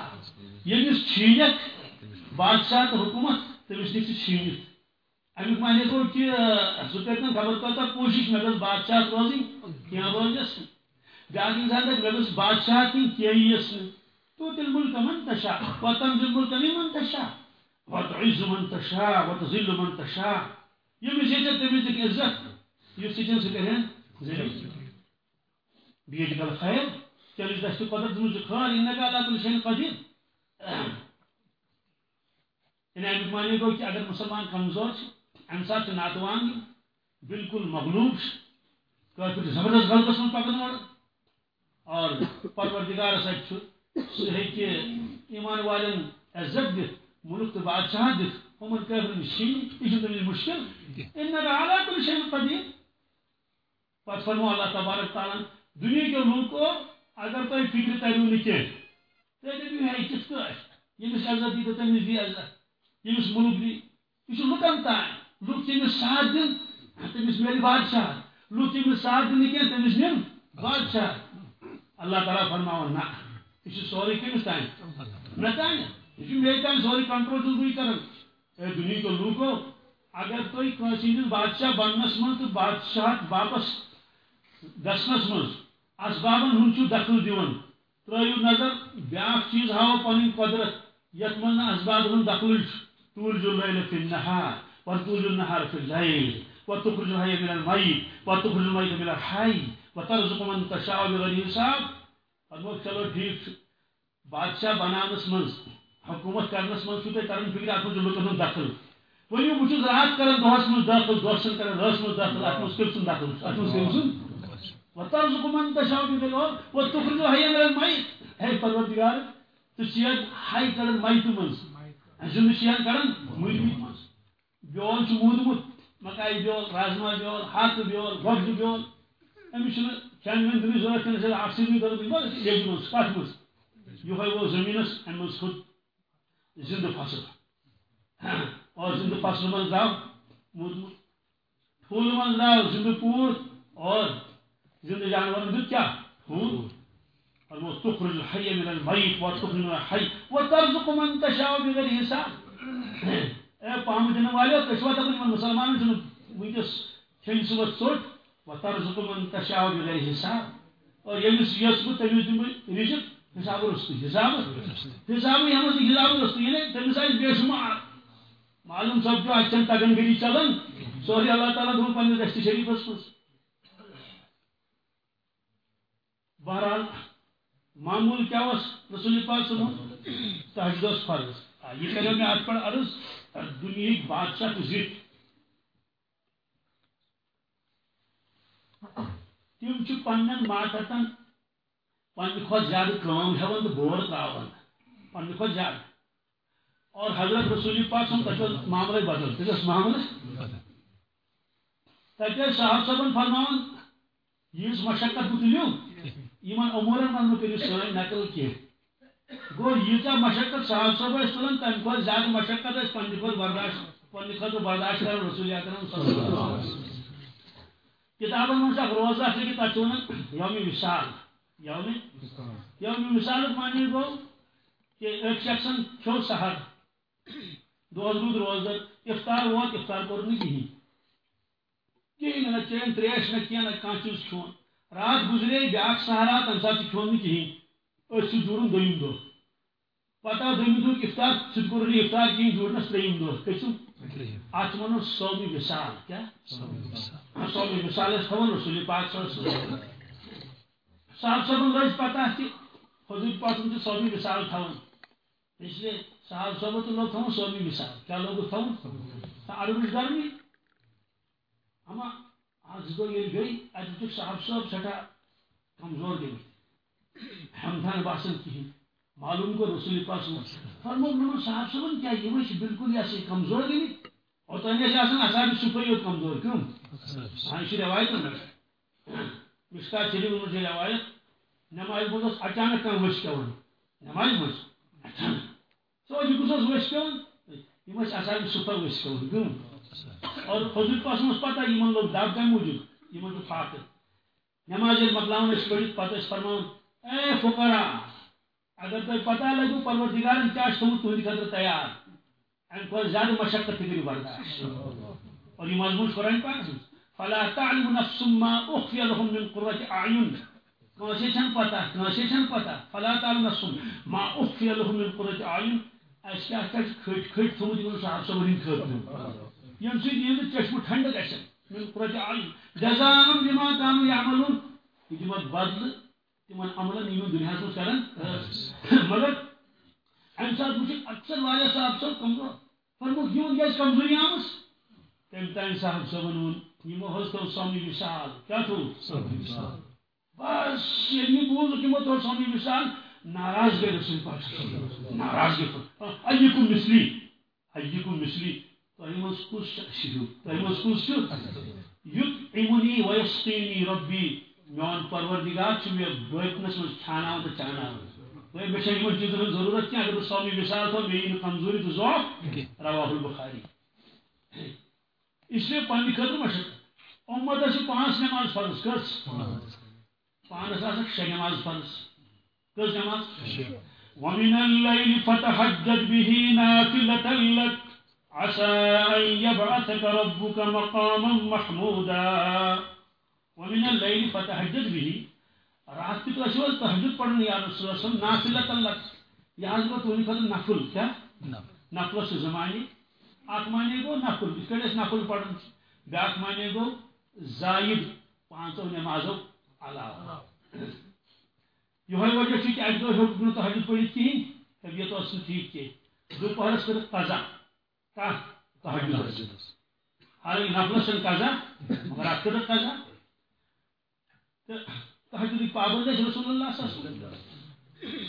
یمس چھینک بادشاہ حکومت تمیز دکس چھینک. امیک معنی گو کہ سہ خبر کتا کوشش مے گھس بادشاہ روزی کی روزس بیاکھ انسان دپ مے گھس بادشاہ کن کی یس تو تل ملک من تشاء. وتنزل ملک من تشاء. وتعز من تشاء. وتذل من تشاء. یمس یہ تمس دک عزت یہ سجن سے کریں ذلیل بیج گل خیر چلیس دست قدرت مجھ خار انك على كل شيء قدير ان امیک معنی گو کہ اگر مسلمان کمزور چھ ام سات ناتوان بالکل مغلوب کافر زبردست غلطس من پکن وڑ اور پروردگار سچ سہ کہ ایمان والن عزت دت ملک تو بادشاہ دت ہمن کافر شین یہ تمہیں مشکل ان علی کل شیء قدیر پس فرمو اللہ تبارک تعالی دنیا کے لوگوں اگر تو فکر تریو نکے تو دے ہے، کس کو یمس عزت دی تو تمہیں دی عزت. یمس ملک دی. یہ لکن تان لوگ تمس ساتھ دن تمس میل بادشاہ. لوگ تمس ساتھ دن کی تمس نم بادشاہ. اللہ تعالیٰ فرماون نا یہ سوری کمس تان نہ تان یہ میل تان سوری کنٹرول چھس بھائی کران اے دنیا کے لوگو اگر تھی کنس بادشاہ بننس من تو بادشاہ واپس گسنس من اسبابن ہند دخل دون ترو نظر بیاکھ چیز ہاو پن قدرت۔ یت من اسباب ہند دخل تولج الليل في النهار وتولج النهار في الليل وتخرج الحي من الميت وتخرج الميت من الحي وترزق من تشاء بغير حساب۔ فرمو چلو ٹھیک بادشاہ بنانس من حکومت کرنس من چھو تھی کرن فکر ات من لکن دخل ونیو بہت رات کران دہس من دخل دہس کران رس من دخل ات من کم دخل ات من کم سن وترزق من تشاء بغير حساب وتخرج الحي من الميت ہے پروردگار تو چیز ہائی کرن میت من زندہ شیان کران مجمت من بیول مودمت مکائی بیول رازما بیول ہاک بیول گۄگجہِ بیول۔ أمِس چھُنہٕ کھٮ۪ن وٮ۪ن دِنٕچ ضروٗرت کینٛہہ اکھ آکسیجن ضروٗرت بس لیٚجہِ منٛز کتھ منٛز یِہوے ووت فصل ہاں، اور زندہ فصل منٛز درٛاو موٗدمُت ٹھوٗلہٕ منٛز درٛاو زندٕ پوٗر، اور زندہ جانور جانورن دیُت کیٛاہ ٹھوٗل فرمو تخرج الحي من الميت وتخرج من الحي وترزق من تشاء بغير حساب۔ اے پام دن والو تشوا دپن مسلمان چھن ونکس کھین صبح ژوٹ و ترزق من تشاء بغیر حساب۔ اور یمس یس بو تمیز دم رزق حساب رست حساب حساب یہ حساب رست یعنی بے شمار. معلوم سب جو تگن گری چلن، سوری، اللہ تعالیٰ دھو پنہ دشت شریفس مز بہرحال، معمول کیا was رسول پاک صلی تحجد فرض یہ کرو میں آج پر عرض دنیا بادشاہ تو ضد تم پن ماتن پنہ کھت زیادہ کام ہیوان تو بور تراوان پنہ کھت زیادہ۔ اور حضرت رسول پاک سم تک معاملہ بدل۔ تک معاملہ تک صاحب صاحب فرمان یہ مشقت بتلیو یمن امورن من کرو سن نقل کی گو، یہ مشقت صاحب صاحب تلان تمہ کھت زیادہ مشقت اس پنہ کھت برداشت پنہ خطر برداشت کر رسول اکرم صلی اللہ علیہ وسلم۔ کتابن من اخ روز اخ لکھت تک ونان یوم وصال یوم وصال معنی گو کہ ایک شخصن کھو سحر۔ رود روز افطار ووت افطار کور نہ کہین کہین نہ چین تریش نہ کینہ کانٛہہ چیز کھیون رات گزرے بیاکھ سہرا تمہ سات کھیون نہ کہین أسۍ چھِ جوڑن دوٚیِم دۄہ پتہ دوٚیِمہِ دۄہُک افطار سُہ تہِ کوٚر نہٕ افطار کِہیٖنۍ جوڑنس ترٛیٚیِم دۄہ کٔژِم اتھ ونو صومی وصال کیا؟ صومی وصال۔ ٲسۍ تھاوان رسول پاک صلی اللہ علیہ وسلم صاحب صٲبن لٔج پتہ تہِ حضور پاک چھِ صومی وصال تھاوان اس لیے صاحب صٲبو تہِ لوگ تھاوان صومی وصال کیا لوگ تھاوان عربٕچ گرمی اما آز دۄہ ییٚلہِ گٔے اَتہِ وٕچھُکھ صاحب صٲب سٮ۪ٹھاہ کمزور گٔمٕتۍ ہمدان باسان کہین معلوم کو رسول پاک فرمو نمو صاحب صاحب کیا یہ وش بالکل یہ کمزور گئی اور تو انہیں آسان اصحاب ہوت کمزور. کیوں؟ ہاں اسی روایت ہے. مشکا چلی انہوں سے روایت نماز بودس اچانک کم وش نماز بودس اچانک. سو جی کس وش یہ مش اصحاب صفحی وش کون اور حضور پاس مس پتہ یہ لوگ داب کا موجود؟ یہ من فاقر نماز مکلاون اس پڑھت پتہ اس فرمان اے فقرا، اگر تھی پتہ لگو پروردگار کیا تھوت تہند خاطر تیار؟ ام کھت زیادہ مشقت تھی برداشت۔ اور یہ مضمون قرآن پاک فلا تعلم نفس ما اخفي لهم من قرة اعين کٲنٛسے چھنہٕ پتہ کٲنٛسے چھنہٕ پتہ فلا تعلم نفس ما اخفي لهم من قرة اعين اس کیٛاہ کَتہِ کھٔٹۍ کھٔٹۍ تھوٚمُت یِمن صاحب صبرٕنۍ خٲطرٕ ییٚمہِ سۭتۍ یِہنٛدٕ چشمہٕ ٹھنڈٕ گژھن من قرة اعين جزاء بما كانوا يعملون یہ دِمکھ بدلہٕ تمن عملن یم دنیا مز کر مگر ام سات وچ اکثر واریاہ صاحب صاحب کمزور فرموک یون گیس کمزوری آمس تم تین صاحب صاحبن ون یمو حض تو سوامی کیا تو بس یعنی بوز تمو تو سوامی وشال ناراض گئے رسول پاک ناراض گئے ہاں، ایکم مثلی ایکم مثلی تۄہہِ منٛز کُس شخص چھُ تۄہہِ منٛز کُس چھُ یُت اِمُنی ویسقینی ربی میون پروردگار مے بٲتنس من چھانا تو چانا مے چھ یمن چیزن ہن ضرورت کی اگر سوامی مثال تھو مے ین کمزوری تو ضعف۔ رواہ البخاری۔ اس لیے پنہ خطر مشق امت اس پانچ نماز فرض کس پانس آس شے نماز فرض. کس نماز ومن الليل فتحجد به نافلة لك. عسى أن يبعثك ربك مقاما محمودا. ومن الليل فتهجد به. رات تو اشو تهجد پڑھن یا رسول اللہ صلی اللہ علیہ وسلم نافلہ تلک یہ حضرت تو نہیں نفل کیا؟ نفل. سے زمانی. مانے گو نفل اس کڑے نفل پڑھن بیاک مانے گو زائد پانچوں نمازوں علاوہ یہ وجہ کہ اک دو ہیوک نہ پڑھت کہین طبیعت اس ٹھیک کے دوپہرس کر قضا۔ کا تہجد حالانکہ نفل سن قضا مگر قضا۔ تحجد پابند رسول اللہ صلی اللہ علیہ وسلم۔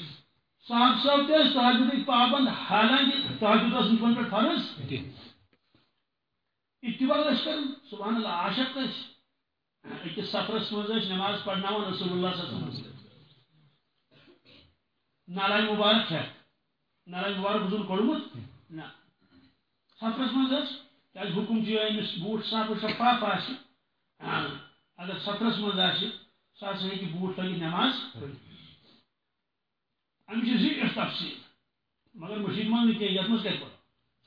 صاحب صاحب تہ تحجد پابند حالانکہ تحجد فرض اتباع کر سبحان اللہ عاشق اکس سفرس مز نماز پڑھنا رسول اللہ صلی اللہ علیہ وسلم نالائ مبارک ہے۔ نالائ مبارک بزرگ کڑمت نا سفرس مز کیا حکم چھ امس بوٹ صاف شفاف آ اگر سفرس مز آ سا سا ہیٚکہِ بوٗٹھ لٲگِتھ نٮ۪ماز اَمہِ چھِ زیٖٹھ تفصیٖل۔ مگر مٔشیٖد منٛز نہٕ کینٛہہ یَتھ منٛز کَتہِ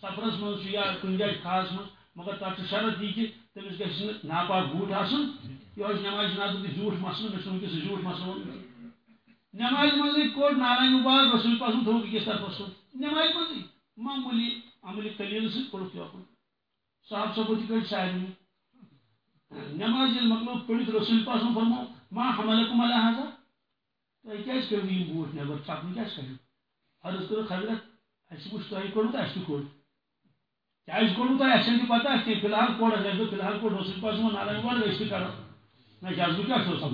سفرس منٛز چھُ یا کُنہِ جایہِ خاص منٛز مگر تَتھ چھُ شرط یہِ کہِ تٔمِس گژھِ نہٕ ناپاک بوٗٹھ آسُن یہِ چھُ نٮ۪مازِ جِنازُک تہِ زیوٗٹھ مسلہٕ مےٚ چھُ وٕنکٮ۪س سُہ زیوٗٹھ مسلہٕ رسول پاسُن تھوٚوُکھ أکِس طرفس کُن نٮ۪مازِ منٛزٕے معموٗلی عملہِ قلیٖل سۭتۍ کوٚڑُکھ یوکُن صاحب صٲبو تہِ کٔڑۍ سارنٕے نٮ۪ماز ییٚلہِ مۄکلوو رسول پاسُن فرمو ما حملكم على هذا تۄہہِ کیٛازِ کٔرِو یِم بوٗٹھ نٮ۪بر چھکنہٕ کیٛازِ کٔرِو عرض کٔرٕکھ حضرت اَسہِ وٕچھ تۄہہِ کوٚڑوٕ تہٕ کیٛازِ کوٚڑوٕ تۄہہِ اَسہِ چھَنہٕ تہِ پَتہ کینٛہہ فِلحال کوٚڑ اَسہِ دوٚپ فِلحال کوٚڑ رسول پاس ووٚن نالے وَلہٕ أسۍ تہِ کَرو نہ جذبہٕ کیٛاہ چھُ آسان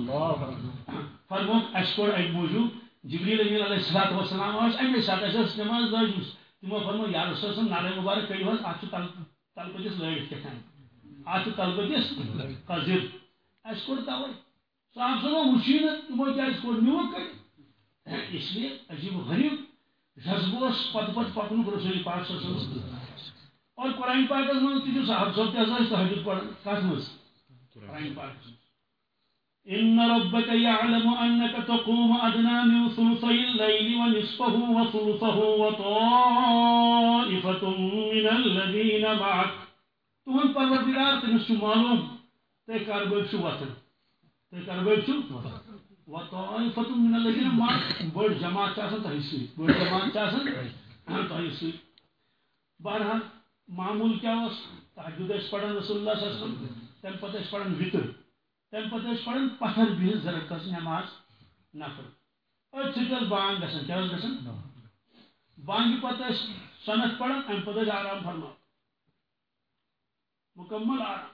فرموکھ اَسہِ کوٚڑ اَمہِ موٗجوٗب جبریٖل أمیٖن علیہ الصلات وسلام ٲسۍ اَمے ساتہٕ اَسہِ ٲس نٮ۪ماز لٲجمٕژ تِمو فرمو یا رسول صٲب نالے مُبارک کٔرِو حظ اَتھ چھُ تل تلہٕ پٔتِس لٲگِتھ کیٛاہ تام اَتھ چھُ تلہٕ پٔتِس قزِر اَسہِ کوٚڑ تَوَے صاحب صاحب وچی نا تمو کیا کوٚر میوٗٹھ کڑ اس لیے عجیب غریب جذبہ اوس پتہٕ پتہٕ پکنُک رسول پاک صلی اللہ علیہ وسلم۔ اور قرآن پاکس منٛز تہِ چھُ صاحب تہِ ہسا ٲسۍ تحجد کتھ منٛز قرآن پاک إن ربك يعلم أنك تقوم أدنى من ثلثي الليل ونصفه وثلثه وطائفة من الذين معك تهن پروردگار تمس معلوم تي كربل شو وطن تي كربل شو وطائفة من الذين معك بڑ جماعت چاسن سی بڑ جماعت چاسن سی بہرحال معمول کیا اس تحجد اس پڑھن رسول اللہ صلی اللہ علیہ وسلم تم پتہ اس پڑھن وطر تم پتہ اس پڑھن پتھر بھی بہت زرکس نماز نفر أتھ سۭتۍ بانگ گژھان کیٛاہ ٲس گژھان بانگہِ پتہٕ ٲسۍ سنت پڑھان امہِ پتہٕ ٲسۍ آرام فرمان مکمل آرام۔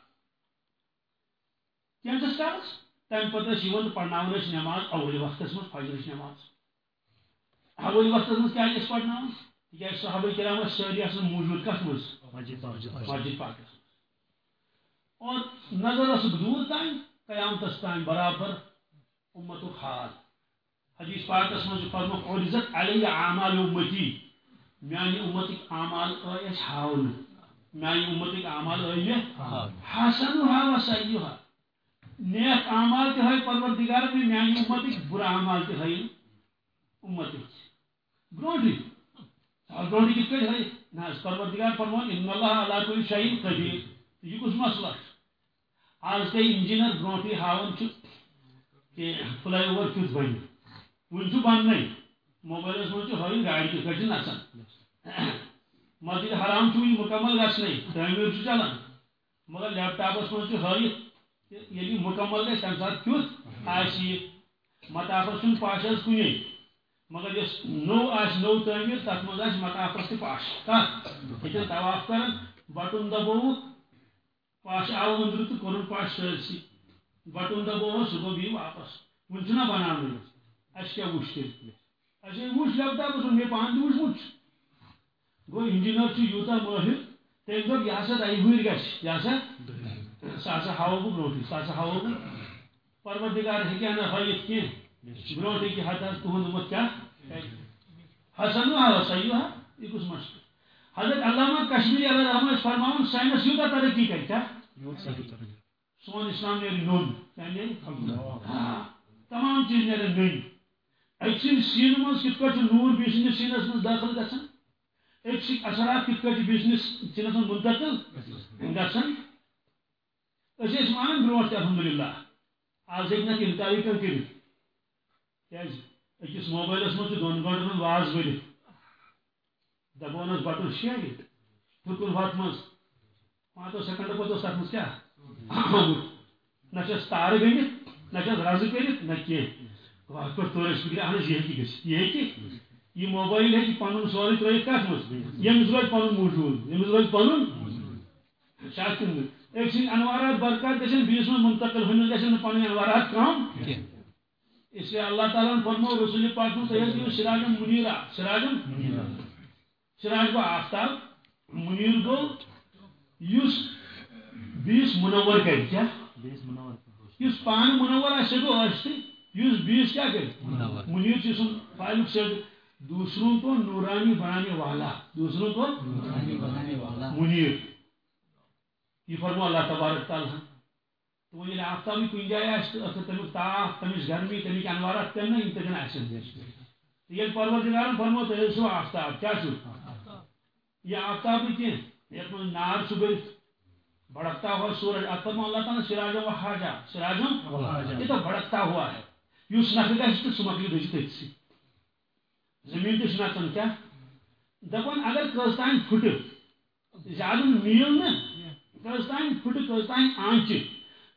کیا کینٛژس کالس تمہِ پتہٕ ٲسۍ یِوان پرناوان ٲسۍ نماز، اول وقتس منٛز فجرٕچ نماز۔ اول وقتس منٛز کیٛازِ ٲسۍ پرناوان تِکیٛازِ صحابہ کرام ٲسۍ سٲری آسان موجوٗد کتھ منٛز مسجد پاکس اور نظر ٲسٕکھ دوٗر تانۍ قیامتس تانۍ برابر امتُک حال حدیث پاکس منٛز چھُ فرموک عرضت علیہ اعمال امتی میانہِ امتٕکۍ اعمال آے اَسہِ ہاونہٕ میانہِ امتٕکۍ اعمال آے مےٚ حسنُہا و سیُہا نیک اعمال تہِ ہٲے پروردگار مےٚ میانہِ امتٕکۍ بُرٕ اعمال تہِ ہٲیِن امتٕکۍ برونٛٹھٕے برونٛٹھٕے کِتھ کٔٹھۍ ہٲیِکھ نہ حظ پروردگار فرمون ان اللہ علی کُلہِ شیٖن قدیٖر۔ یہ کس مسلہ آج کئی انجینئر برونٹھے ہاون کہ فلائی اوور کت بن ون بننے موبائلس من ہائی گاڑی کت پہ نسان مسجد حرام یہ مکمل گھنے تعمیر چلان مگر لیپ ٹاپس من ہائت یل مکمل گھر تمہ سات کت آہ مطافس چھ پاش کن مگر اس نو آس نو تعمیر تر مز آس مطافس تہ پاش کت یہ طواف کر بٹن دبوک پاش آو أنٛدرٕ تہٕ کوٚرُن پاش سٲرسٕے بٹُن دبووس سُہ گوٚو بیٚیہِ واپس. وُنہِ چھُنہ بناونٕے اَسہِ کیٛاہ وٕچھ تیٚلہِ؟ اَسے وٕچھ لیپٹاپس مےٚ پانہٕ تہِ وٕچھمُت چھُ گوٚو اِنجیٖنر چھُ یوٗتاہ مٲہِر، تٔمۍ دوٚپ یہِ ہسا دہہِ وٕہٕرۍ گژھِ، یہِ ہسا سُہ ہسا ہاوو بہٕ برونٛٹھٕے سُہ ہسا ہاوو بہٕ پروردگار ہیٚکہِ ہا نہٕ ہٲیِتھ کینٛہہ. برونٛٹھٕے کہِ ہتہٕ حظ تُہُنٛد کیٛاہ؟ حسن ہا صحیح ہا یہِ کُس مشکل حضرت علامہ کشمیری علیہ رحمہ فرماؤن سائنس یوتہ ترقی کر کیا سون اسلام نیرِ نوٚن ہاں، تمام چیز أکۍ سٕنٛدِ سیٖنہٕ منٛز کِتھ پٲٹھۍ چھُ نوٗر سٕنٛدِس سیٖنس منٛز دٲخل گژھان أکۍ سٕکۍ اثرات چھِ بیٚیہِ سٕنٛدِس سیٖنس منٛز منتقل أسۍ ٲسۍ مانان برونٛٹھ تہِ الحمدللہ۔ آز ہیٚکہِ نہٕ کٔرِتھ کیٛازِ أکِس موبایلس منٛز چھُ دۄن گٲنٛٹن واز بٔرِتھ دپان بٹن شیرِ ٹھُکُر ہۄتھ منٛز پانٛژو سیکنڈو پتہٕ اوس تتھ منٛز کیٛاہ آمُت نہ چھس تارٕ گٔنڈِتھ نہ چھس رزٕ کٔرِتھ نہ کینٛہہ ہۄتھ پٲٹھۍ توٚر اَسہِ فِکرِ اہن حظ یہِ ہیٚکہِ گٔژھِتھ یہِ ہیٚکہِ یہِ موبایل ہیٚکہِ پنُن سورُے ترٲیِتھ کتھ منٛز ییٚمِس روزِ پنُن موجوٗد. ییٚمِس روزِ أکۍ سٕنٛدۍ انوارات برکات گژھن بیٚیِس منٛز منتقل ہُمِس گژھن نہٕ پنٕنۍ انوارات کم اس لیے اللہ تعالیٰ فرمو رسول پاک حظ دِیِو سراجم منیرا سراجم سراج گو آفتاب منیر گو یُس بیس منور کر کیا؟ یُس پان منور آسہِ گو ٲسۍ یُس بیس کیا کر منیر سُن فائلُک سے دوسروں کو نورانی بنانے والا دوسروں کو نورانی بنانے والا۔ منیر۔ یہ فرمو اللہ تبارک تعالیٰ۔ تو وہ یہ آفتابی کن جائے آسہِ تمیُک تاپھ تمِچ گرمی تمِکۍ انوارات تم نہ یِم تتٮ۪ن آسن ییٚلہِ پروردگارن فرمو تُہۍ ٲسِو آفتاب کیٛاہ چھُ یہ آفتاب کی یت من نار چھ برت بھڑکتا ہوا سورج ات پر اللہ تعالیٰ سراجم و حاجا سراجم یہ تو بھڑکتا ہوا ہے۔ یس نکھ گھس تو سہ مکل دج تھی زمین تہ نژان کیا؟ دپان اگر کس تان پھٹ زیادہ میل نا کس تان پھٹ کس تان آنچ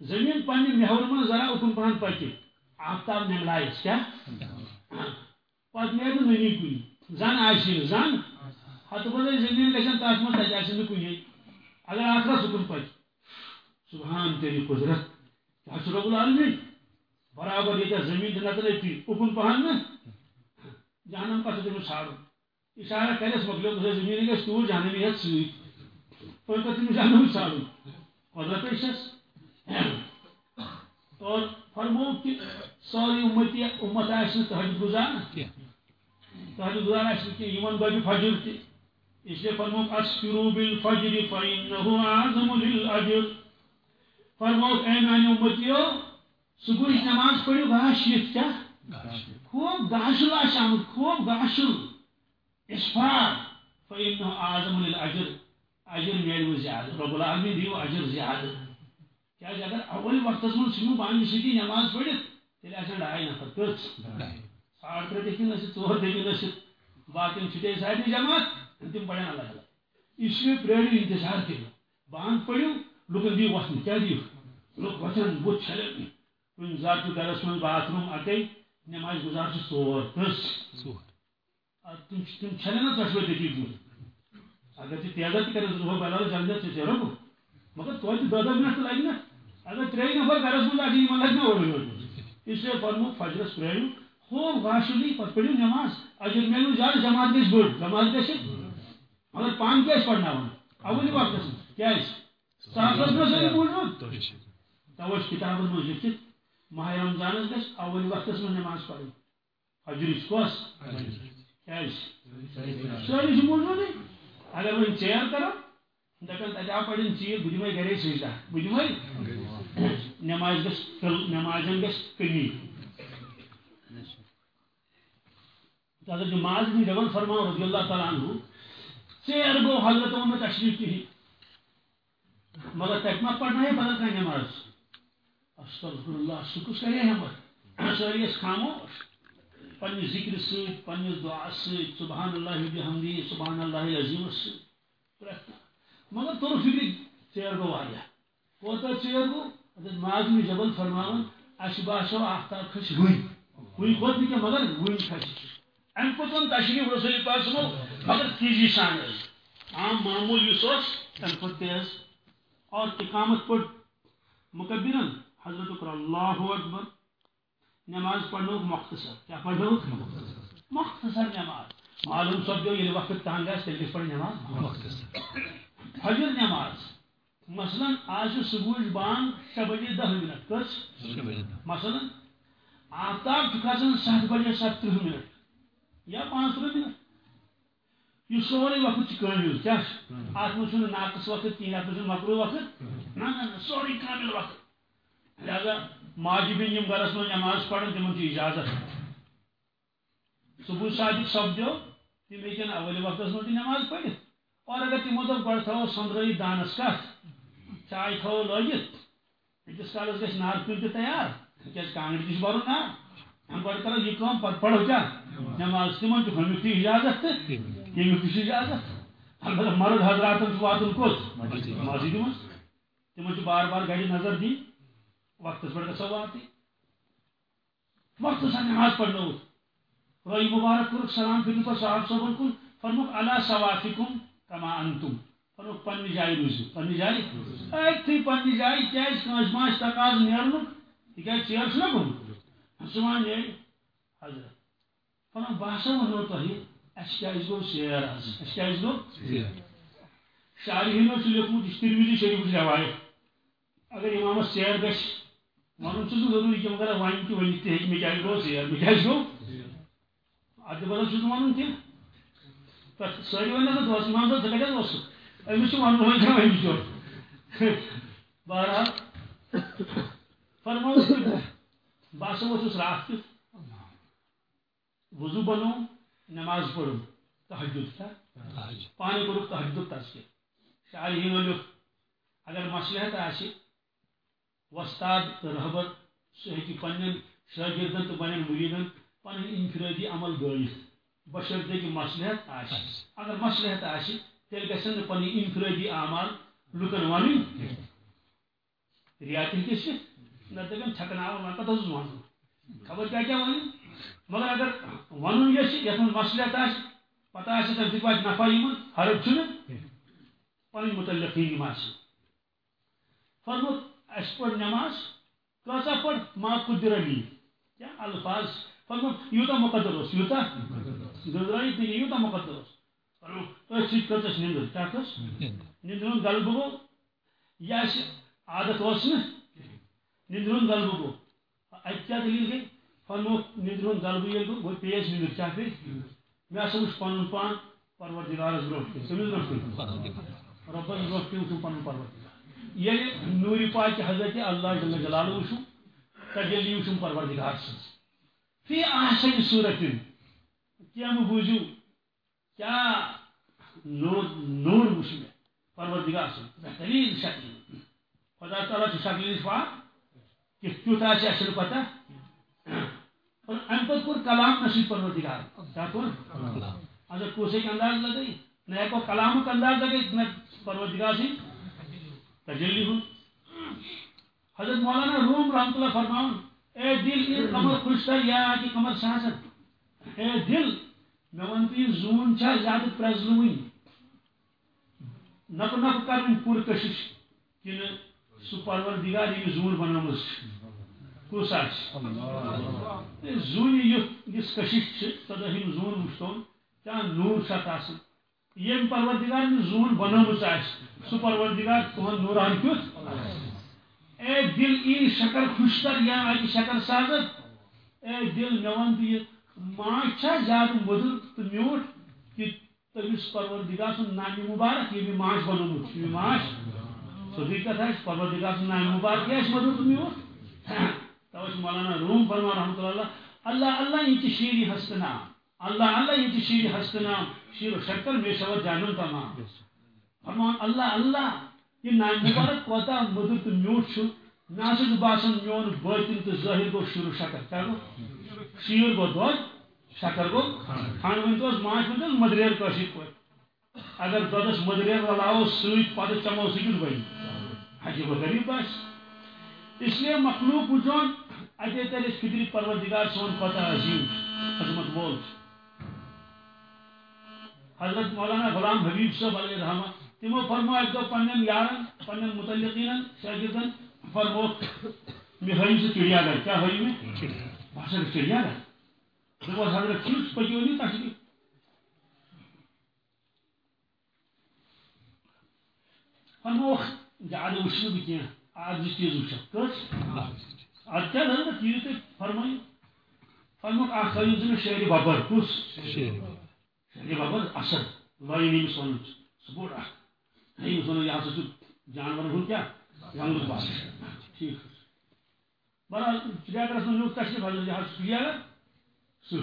زمین پنہ محور من ذرا اکن پہن پکہ آفتاب نملائس کیا پتہ نیرِ ننی کن زن آسی زن۔ ہتھ بدل زمین گھن تک من تک آس کن اگر آخرا سکن پہ سبحان تیری قدرت۔ کیا رب العالمین برابر یہ زمین تہ نتن اتی اکن پہن نا جہنم پتہ تمس ژھانڈن اشارہ کرس مکلیو مطلب بس زمین گھس تور جہنمی ہتھ ست پہ پتہ تمس جہنم ژھانڈن قدرت چھس اور فرمو کہ ساری امتی امت آس تہجد گزار تہجد گزار آس کہ یمن بجہ فجر تہ اس لیے فرمو اسفرو بالفجر فإنه أعظم للأجر فرموک اے میانو امتیو صبح نماز پڑھو گاش یہ کیا خوب گاشل آمد خوب گاشل اسفار فإنه اعظم للأجر اجر میلو زیادہ رب العالمین دیو اجر زیادہ کیا اگر اول وقت من سنو بانگ سکی نماز پڑھت تیل آسان ڈھائی نفر کچھ ساڑھ ترے دیکھیں نسیت ژور دیکھیں نسیت باقی چھٹے ساری جماعت تم پڑھیں اللہ تعالیٰ۔ اس لیے پریڈو انتظار کرو بانگ پڑھو لوگن دیو وقت کیا دیو؟ لوگ وچن بت چھلن کن ذات گرس من باتھ روم اکے نماز گزار چھ ژور کس تم تم چھلن نا ژۄشوے دیکھی اگر تھی تیزر تھی کرے صبح بلاو جلد سے چلو۔ مگر تو دہ دہ منٹ لگی نا۔ اگر ترے نفر گرس من آگے من لگنا اوڑ اس لیے فرمو فجرس پریو خوب غاشلی پتہ پڑھو نماز۔ اجر میلو زیادہ جماعت گژھِ بٔڑ جماعت گژھِ مگر پان کیٛازِ پرناوان اول وقتس منٛز کیٛازِ صحابس منٛز سٲری بوٗزمُت توے چھِ کتابن منٛز لیکھِتھ ماہ رمضانس گژھِ اول وقتس منٛز نماز پرٕنۍ فجرٕچ کۄس کیٛازِ سٲری چھِ بوٗزمُتٕے اگر وۄنۍ ژیر کرو دپان تتہِ آو پڑھن چیٖر بہٕ دِمے گرے سجدہ بہٕ دِمے نماز گژھِ نمازن گژھِ کمی حضرت معاذ بن جبل فرماؤ رضی اللہ تعالیٰ عنہ ژیر گو حضرت میں تشریف کہین مگر تک ما پڑھنا ہے بدل کا نماز۔ استغفر اللہ سکس کرے ہمت ساری خاموش پنہ ذکر ست پنس دعا ست سبحان اللہ بحمدی سبحان اللہ عظیم ست مگر تور فکر ژیر گو وایا کوتا ژیر گو حضرت معاذ بن جبل فرماون اس باسو آفتاب کھس وٕنۍ وٕنۍ کھوت نہٕ کینٛہہ مگر وٕنۍ کھسہِ ام پتن تشریف رسول پاک سمو مگر تیزی سان عام معمول اس ام پت تیز۔ اور اقامت پڑ مقبرن حضرت اکر اللہ اکبر۔ نماز پڑھنوک مختصر۔ کیا پڑھنوک مختصر نماز۔ معلوم سب جو یہ وقت تانگ ہے تیل پڑھ نماز۔ مختصر۔ فجر نماز۔ مثلا آج صبح بان شہ بجے دہ منٹ کس؟ مثلا آفتاب کھسان ست بجے سترہ منٹ۔ یا پانچ ترہ منٹ۔ یہ سورے وقت کامل کیا؟ ات من ناقص وقت کہین ات من مکرو وقت۔ نا نا سورے کامل وقت۔ لہذا ماجہ بین یم گرس من نماز پڑھن تمن چھ اجازت صبح صادق سپدو تم ہیکن اول وقت من نماز پڑھت اور اگر تمو دپ گۄڈٕ تھاوو سندرٲیی دانس کتھ چاے تھاوو لٲگِتھ أکِس کالس گژھِ نار پیوٚن تہِ تیار۔ تِکیٛازِ کانٛگرِ تہِ چھُ بَرُن نار گۄڈٕ کرو یہِ کٲم پتہٕ پڑھو کیٛاہ نماز تمن ہمیک تھی اجازت تو یمیک تھی اجازت البتہ مرد حضرات واتن کت مسجد مز تمن بار بار گھر نظر دی۔ وقت پہ گھو وات وقت سا نماز پڑھنو روی مبارک کورک سلام پھر پہ صاحب صبن کن۔ فرموک اللہ کما انتم. فرموک پنہ جائے روزو پنہ جائے اتھی پنہ جائے کیاز کنس ما تقاض نیرنک تکیاز ژیر چھنا گوٚمُت سُہ وَنہِ حضرت پنن باسا ونو تۄہہِ اَسہِ کیٛازِ گوٚو سیر کیٛازِ گوٚو شارحیٖنو چھُ لیوٚکھمُت یہِ چھُ تِرمِزی شریفٕچ رٮ۪وایت اگر اِمامس سیر گژھِ ونُن چھُس ضروٗری کینٛہہ مگر وَنہِ تہِ ؤنِتھ تہِ ہیٚکہِ مےٚ کیٛازِ گوٚو سیر مےٚ کیٛازِ گوٚو اَدٕ بدل چھُس وَنُن تَتھ سٲری وَنہِ نہ دوس اِمام صٲب ژٕ کَتٮ۪تھ اوسُکھ أمِس چھُ وَنُن وۄنۍ کیٛاہ وۄنۍ بِچور بہرحال فرمووُکھ بہٕ ہسا ووٚتھُس راتھ کیُتھ وضو بنو نماز پڑھو تحجد تھا پانے کورک تحجد تذکر شارحین لکھ اگر مصلحت آسہِ وستاد تو رہبر سہ ہیٚکہِ پننٮ۪ن شاگردن تو پننٮ۪ن مریدن پنٕنۍ انفرٲدی عمل گٲیِتھ بشرطے کہ مصلحت آسہِ اگر مصلحت آسہِ تیٚلہِ گژھن نہٕ پنٕنۍ انفرٲدی اعمال لُکن ونٕنۍ رِیاتی کِس نہ دپن چھکناوان وۄنۍ کتھ اوسُس ونُن خبر کیٛاہ کیٛاہ ونہِ مگر اگر ون یت من مسلحت آ پتہ آ تم سب وات نفع ان حرب چھ پن متعلق یہ فرمت اس پڑ نماز کسا پڑ ما قدر علی کیا؟ الفاظ. فرمت یوتا مقدر اس یوتا؟ گزرائی تھی یوتا اس تو چھ کتس نندر کیا کس نندرن غلب گو یا عادت اس نندرن غلب گو ات کیا دلیل گئی فرمو ندر ہند غلبہ یل گو پیش ندر کیا پہ مے ہسا وچ پن پان پروردگارس برو کن کمس برو کن ربس برو کن وچھم پن پروردگار یہ نور پاک حضرت اللہ جل جلالہ وشو تجلی وشم پروردگار سن فی احسن صورت کیا بوجو کیا نور نور وش پروردگار سن بہترین شکل۔ خدا تعالیٰ کی شکل نش پاک کہ کیوت آسہ اچھا پتہ؟ اور ام پتہ کور کلام نصیب پروردگار۔ کیا کور اگر کوسے کے انداز لگئی نہ کو کلام کا انداز لگئی نہ پروردگار سی تجلی ہوں۔ حضرت مولانا روم رحمت اللہ فرماؤن، اے دل، یہ کمر خوشتر یا کہ کمر سہسن اے دل میں ونتی زون چھا زیادہ پرزلوئی نک نک کرن پور کشش کہ سو پروردگار یہ زون بنامس کس آس زون یس کشش تدا ہم زون وشتون کیا نور آسن یم پروردگار زون بنامس آس سو پروردگار تہن نوران کیت اے دل ای شکر خوشتر یا اکی شکر سازت اے دل میون دی ماش چھا زیادہ مدر تو میوٹ کہ تمس پروردگار سن نامی مبارک یہ بھی ماش بنومت یہ سوچی کتھ ہے پروردگار سن نامی مبارک یہ مدر تو میوٹ توش مولانا روم فرما رحمت اللہ اللہ اللہ یہ شیری ہستنا اللہ اللہ یہ شیری ہستنا شیر و شکر میں شوت جانن تمام فرمان اللہ اللہ یہ نام مبارک کوتا مدر تو میوٹ چھو ناسک باسن میون باطن تو ظاہر گو شیر و شکر کیا گو. شیر گو دود شکر گو. کھان ون تو ماش ون مدریر کاشی کو اگر دودس مدریر رلاو سویت پتہ چمو سکت بھائی۔ عجیب و غریب بس اس لیے مخلوق وچون اتے تیل فکری پروردگار سون پتہ عظیم۔ عظمت بول۔ حضرت مولانا غلام حبیب صاحب علیہ رحمہ تمو فرمو ایک دو پنن یارن پنن متعلقین شاگردن۔ فرمو میں ہری سے چڑیا گھر کیا ہری میں؟ بھاشا چڑیا گھر۔ تو وہ حضرت چیز پکیو نہیں تاشی فرمو زیادہ وشنو بھی کیا۔ آج جس چیز وشن کس؟ آج کیا دھر چیز تے فرمائی۔ فرمو آخری زمین شہری بابر۔ کس؟ شہری بابر۔ اصل۔ لائی نہیں سونچ سپورٹ نہیں سنو یہ ہسا جانور ہوں کیا؟ جانور ٹھیک۔ تشریف حضرت یہ چڑیا سہ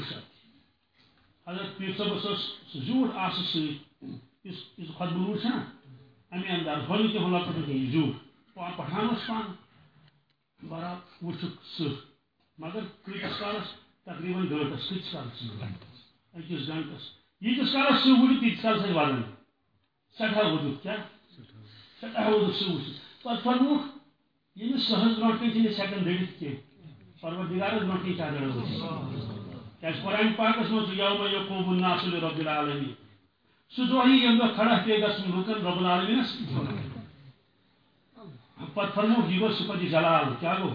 حضرت پیر صبس سہ زیوٹ آس سی خود پٹھان سہ مگر کۭتِس کالس تقریباً گنٹس کۭتِس کالس أکِس گنٹس ییٖتِس کالس سہ وُڈِ تیٖتِس کالس وَدان سٹھا وضو کیا؟ سٹھا۔ وضو سہ وچ پتہ فرموک یہ سہز برونٹ کن سیکنڈ دڑت کی پروردگار برونٹ کن کیا قرآن پاکس مز یوم یقوم الناس لرب العالمین۔ سہ دۄہ یی یم دۄہ کھڑا پے گژھُن لوکن رب العالمینس پتہ فرموک یہ گو صفت جلال کیا گو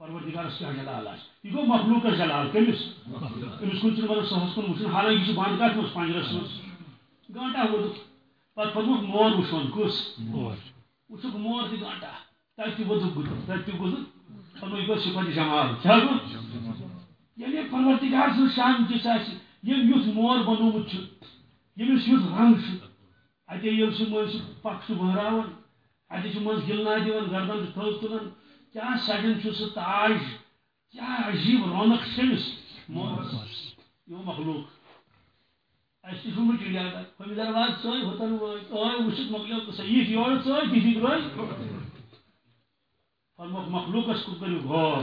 پروردگارس کیا جلال آس یہ گو مخلوق جلال کمس امس کن چھ سہس کن وچن حالانکہ یہ بند کت مز پنجرس مز گانٹا ووت پتہ پھوٚتمُت مور وٕچھُن کُس وٕچھُکھ مور تہِ گانٹا تَتہِ تہِ ووٚدُکھ بہٕ تَتہِ تہِ گوٚژھ پَنُن جمال کیٛاہ گوٚو ییٚلہِ شان تِژھ آسہِ ییٚمۍ مور بنومُت چھُ ییٚمِس یُتھ رنٛگ چھُ ییٚلہِ سُہ مٔنٛزۍ سُہ پکھ چھُ بہراوان اَتہِ چھُ منٛزٕ گِلنا دِوان گردن چھُ تھوٚد تُلان کیٛاہ سجن چھُ سُہ تاج کیٛاہ عجیٖب رونق چھِ أمِس یہِ مخلوق اَسہِ تہِ چھُنہٕ چڑیا گھر ہُمہِ درواز ژٲے ٲے وٕچھِتھ مۄکلیو قصہٕ یِتھ یورٕ ژٲے تِتھی درٛٲے فرموکھ مخلوقس کُن کٔرِو غور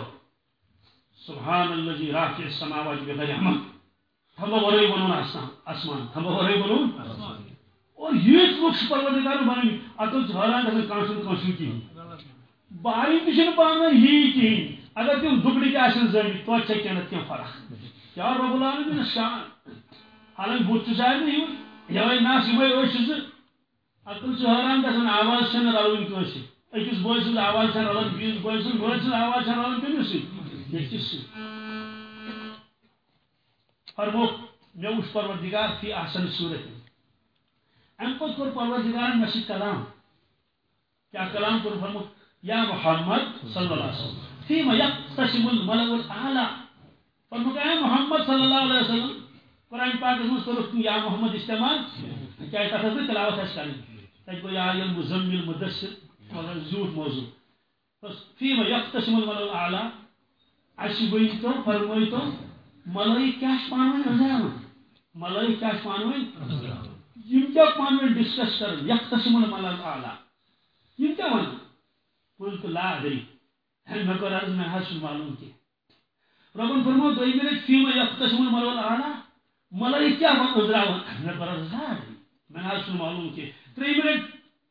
سبحان الذي رافع السماوات بغير عمد تھمبو ورٲے بنوون آسمان آسمان تھمبو ورٲے بنوون اور یٖتۍ لُکھ چھِ پروردگار بنٲومٕتۍ اتھ چھِ حٲران گژھان کانٛہہ چھُنہٕ کٲنٛسہِ کِہیٖنۍ باری تہِ چھِنہٕ پانہٕ ؤنۍ یی کِہیٖنۍ اگر تِم دُپڑِ تہِ آسن زٲمٕتۍ توتہِ چھےٚ اچھا کینٛہہ نتہٕ کینٛہہ فرق کیٛاہ رۄب العالمیٖنس شان۔ حالانکہ بت تو سارے یون یہ ناس یہ ٲسۍ عقل چھُ حٲران گژھان آواز چھنہٕ رلوٕنۍ کٲنٛسہِ أکِس بٲے سٕنٛز آواز چھےٚ رلان بیٚیِس بٲے سٕنٛز بٲے سٕنٛز آواز چھےٚ رلان کٔمِس سۭتۍ بیٚکِس سۭتۍ فرموکھ مےٚ وٕچھ پروردگار فی آسن صوٗرت امہِ پتہٕ کوٚر پروردگارن مےٚ سۭتۍ کلام کیٛاہ کلام کوٚر فرموکھ یا محمد صلی اللہ علیہ وسلم یقتسم فرموکھ اے محمد صلی اللہ علیہ وسلم قرآن پاک مز کورک یا محمد استعمال، کیا تک تلاوت آس کریں تک گو یا المزمل مدثر مگر زیوت موضوع۔ بس فیما یقتسم الملل الاعلی اسی ونتو فرمایتو ملائک کیا پانوین انزراون ملائک کیا پانوین یم کیا پانوین ڈسکس کرن یقتسم الملل الاعلی یم کیا ون قلت لا ادری۔ میں کر عرض میں حاصل معلوم کی ربن فرمو دوی میرے فیما یقتسم الملل الاعلی ملائک کیا انزراون میں کر عرض لا ادری حاصل معلوم کی تری منٹ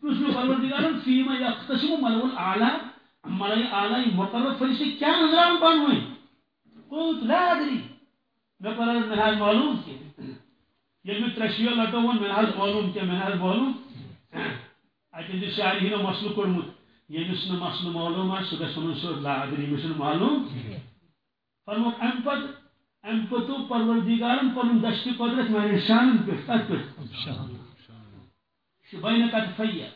پرسنو پروردگارن فیما یقتسم الملل الاعلی ملائی اعلی مقرر فرشتے کیا نظران پانوئی قلت لا ادری۔ میں پر منہاج معلوم کی یہ میں ترشیو لٹو ون منہاج معلوم کہ کیا، منہاج معلوم۔ اچھا جو شاعری ہی نو مسلو کرمت یہ مس نو مسلو معلوم ہے، سو گسن سو لا ادری مس معلوم۔ فرمو ام پت ام پتو پروردگارن پنن دشت قدرت میں شان پہ تک پہ کتفیہ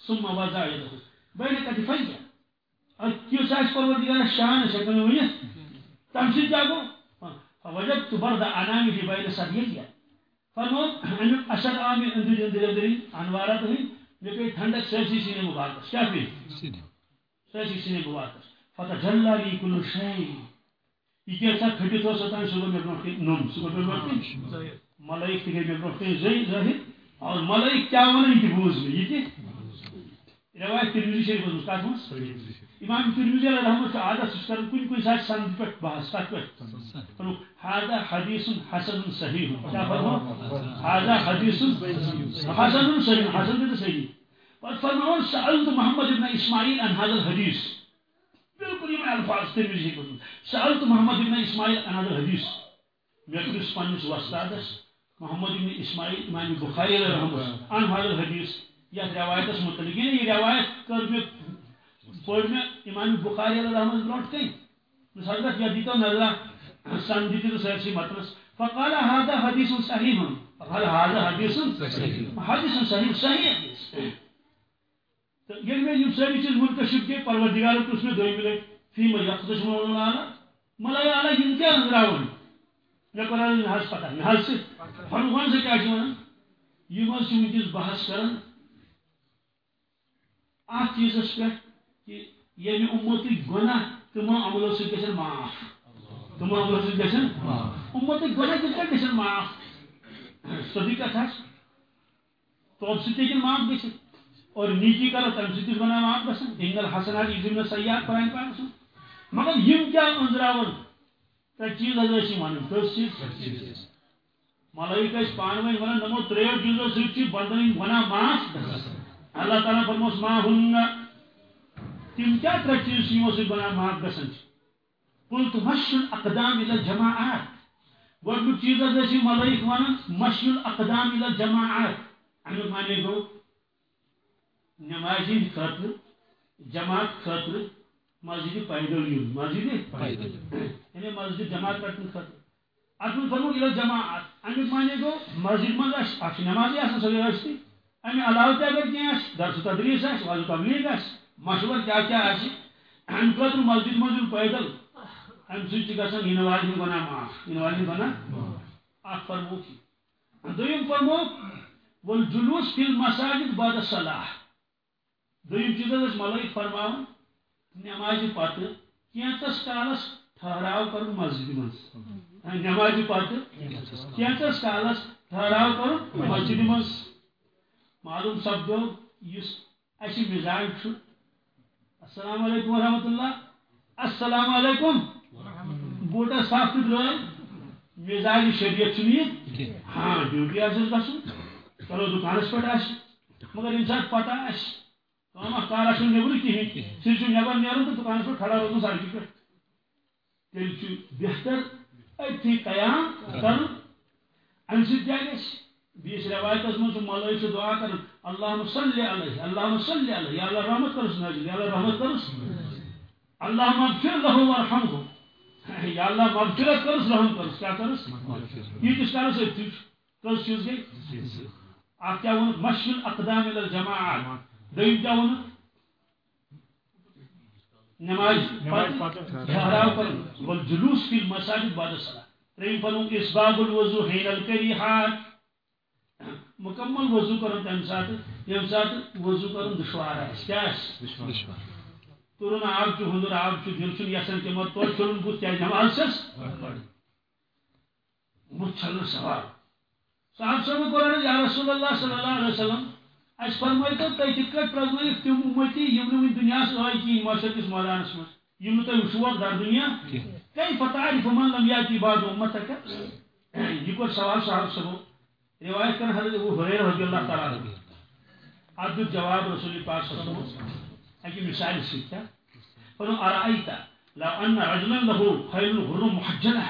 ثم وضع يده بین کتفیہ کس آس پروردگار شان ہیکن ورنت تم سی کیا گو فوجدت برد انامی فی بین صدیقیہ فرمو امیک اثر آمی اندر اندر اندر انوارات ہوئی پہ ٹھنڈک سرسی سینے مبارک کیا پہ سرسی سینے مبارک فتجلى لي كل شيء یہ تو ستان سو میں برونٹے نوم سو میں برونٹے ملائک تھی برونٹے زئی ظاہر اور ملائک کیا ونن کی بوز میں یہ روایت ترمذی شریف میں کہا امام ترمذی علیہ رحمۃ سے عادت اس کر کن کن ساتھ سند پر بحث کر پر هذا حدیث حسن صحیح کیا فرمو هذا حدیث حسن صحیح حسن تو صحیح اور فرماؤ سألت محمد بن اسماعیل عن هذا الحديث بالکل یہ الفاظ ترمذی کو سألت محمد بن اسماعیل عن هذا الحديث. میں کس پنس وستادس محمد بن اسماعیل امام بخاری علیہ رحمۃ عن هذا الحديث. یہ روایت متعلق یہ روایت کر میں پڑھ میں امام بخاری علیہ رحمت برونٹ کہیں بس حضرت یہ دیتا نظر سن دیتی تو سرسی مطلس فقال، هذا حدیث صحیح فقال، هذا حدیث حدیث صحیح صحیح حدیث. تو یہ میں یہ ساری چیز منتشب کے پروردگار کو اس میں دوئی ملے۔ فی مجاقتش مولانا آلا ملائی آلا یہ کیا نظر آون قرآن نحاظ پتہ نحاظ فرمان سے کیا چھوانا یہ مجھ سے چیز بحث کرن. آت چیز اس پہ کہ یہ امتی گناہ تمو عملو سے گژھن معاف. تمو عملو سے گژھن امتی گناہ کس پہ گژھن معاف؟ سبھی تھا تو اب سے معاف گژھن اور نیکی کرو تم سے گناہ معاف گژھن ان الحسنات یذن سیئات قرآن پاک سن. مگر یم کیا انزراون تا چیز حضرت سی ونن کس چیز ملائکہ اس پانویں ونن نمو تریو چیزو سۭتۍ چھِ بندن گناہ معاف اللہ تعالیٰ فرموس ما ہن تم کیا تر چیز یمو سی بنا معاف گسن قلت مشل الاقدام الى الجماعات گۄڈنیُک چیز حظ ٲسۍ ملٲیِک وَنان مشل الاقدام الى الجماعات امیُک معنی گوٚو نمازِ ہِنٛدِ خٲطرٕ جماعت خٲطرٕ مسجد پیدل یُن مسجد یعنی مسجد جماعت رٹنہٕ خٲطرٕ اتھ منٛز فرمو الى الجماعات امیُک معنی گوٚو مسجد آسہِ اکھ چھِ نمازی آسان سۄ گٔے ٲسۍتٕے امہِ علاوٕ تہِ اگر کینٛہہ آسہِ درسہٕ تدریٖس آسہِ وضو تبلیغ آسہِ مشور کیا کیا آسی ام خاطر مسجد مزل پیدل. ام یِنہٕ والٮ۪ن گۄناہ معاف یِنہٕ والٮ۪ن گۄناہ اکھ فرموک یہِ دوٚیِم فرموک والجلوس فی المساجد بعد الصلاح. دوٚیِم چیٖز حظ ٲسۍ ملٲیِک فرماوان نٮ۪مازِ پتہٕ کینٛژس کالس ٹھہراو کرُن مسجدِ منٛز۔ ہاں، نٮ۪مازِ پتہٕ کینٛژس کالس ٹھہراو کرُن مسجدِ منٛز۔ معلوم سپدو یُس اسی مزاج السلام علیکم ورحمۃ اللہ۔ السلام علیکم۔ بوٹا صاف تو مزاج شریعت چھ ہاں ڈیوٹی آس گھن چلو دکانس پہ آس مگر یم سات پتہ آس کام کار آس نبر کہین صرف نبر نیرن تو دکانس پہ کھڑا روزن سڑکہ پہ تیل بہتر اتھی قیام کرن امہ سۭتۍ کیٛاہ گژھِ بیس روایت من ملائک دعا کر اللہ صلی علیہ اللہ صلی علیہ یا اللہ رحمت کرس نازل یا اللہ رحمت کرس اللہ مغفر له ورحمه یا اللہ مغفرت کرس رحم کرس کیا کرس یہ کس طرح سے کس چیز گئی آپ کیا ون مشل اقدام الى الجماعات دیم ون نماز ٹھہراو کر والجلوس فی المساجد بعد الصلاة۔ تریم فرمو اسباب الوضو حین الکریحات۔ مکمل وضو کرن تمہ سات یم سات وضو کرن دشوار آس ترن آب چھ ہندر آب دل یسن مت چھلن بت کیا نماز چھلن سوال۔ صاحب صاحب قرآن یا رسول اللہ صلی اللہ علیہ وسلم اَسہِ فرمٲیتو تُہۍ تِتھ کٲٹھۍ پرٛزنٲیِکھ تِم اُمتی یِم نہٕ وٕنہِ دُنیاہَس آے کِہیٖنۍ ماشر کِس مٲدانَس منٛز یِم نہٕ تۄہہِ وٕچھوکھ در دُنیا کیٛاہ پتہ عارف من لم یاتی بعد امتک یہِ کوٚر سوال صاحب صٲبو رِوایت کَران حضرت ابو حریر رضی اللہ تعالیٰ عنہ اَتھ جواب رسول پاک صلی اللہ علیہ وسلم اَکہِ مِثالہِ سۭتۍ کیٛاہ دوٚپُن لو ان رجلا له خیل غرم محجلہ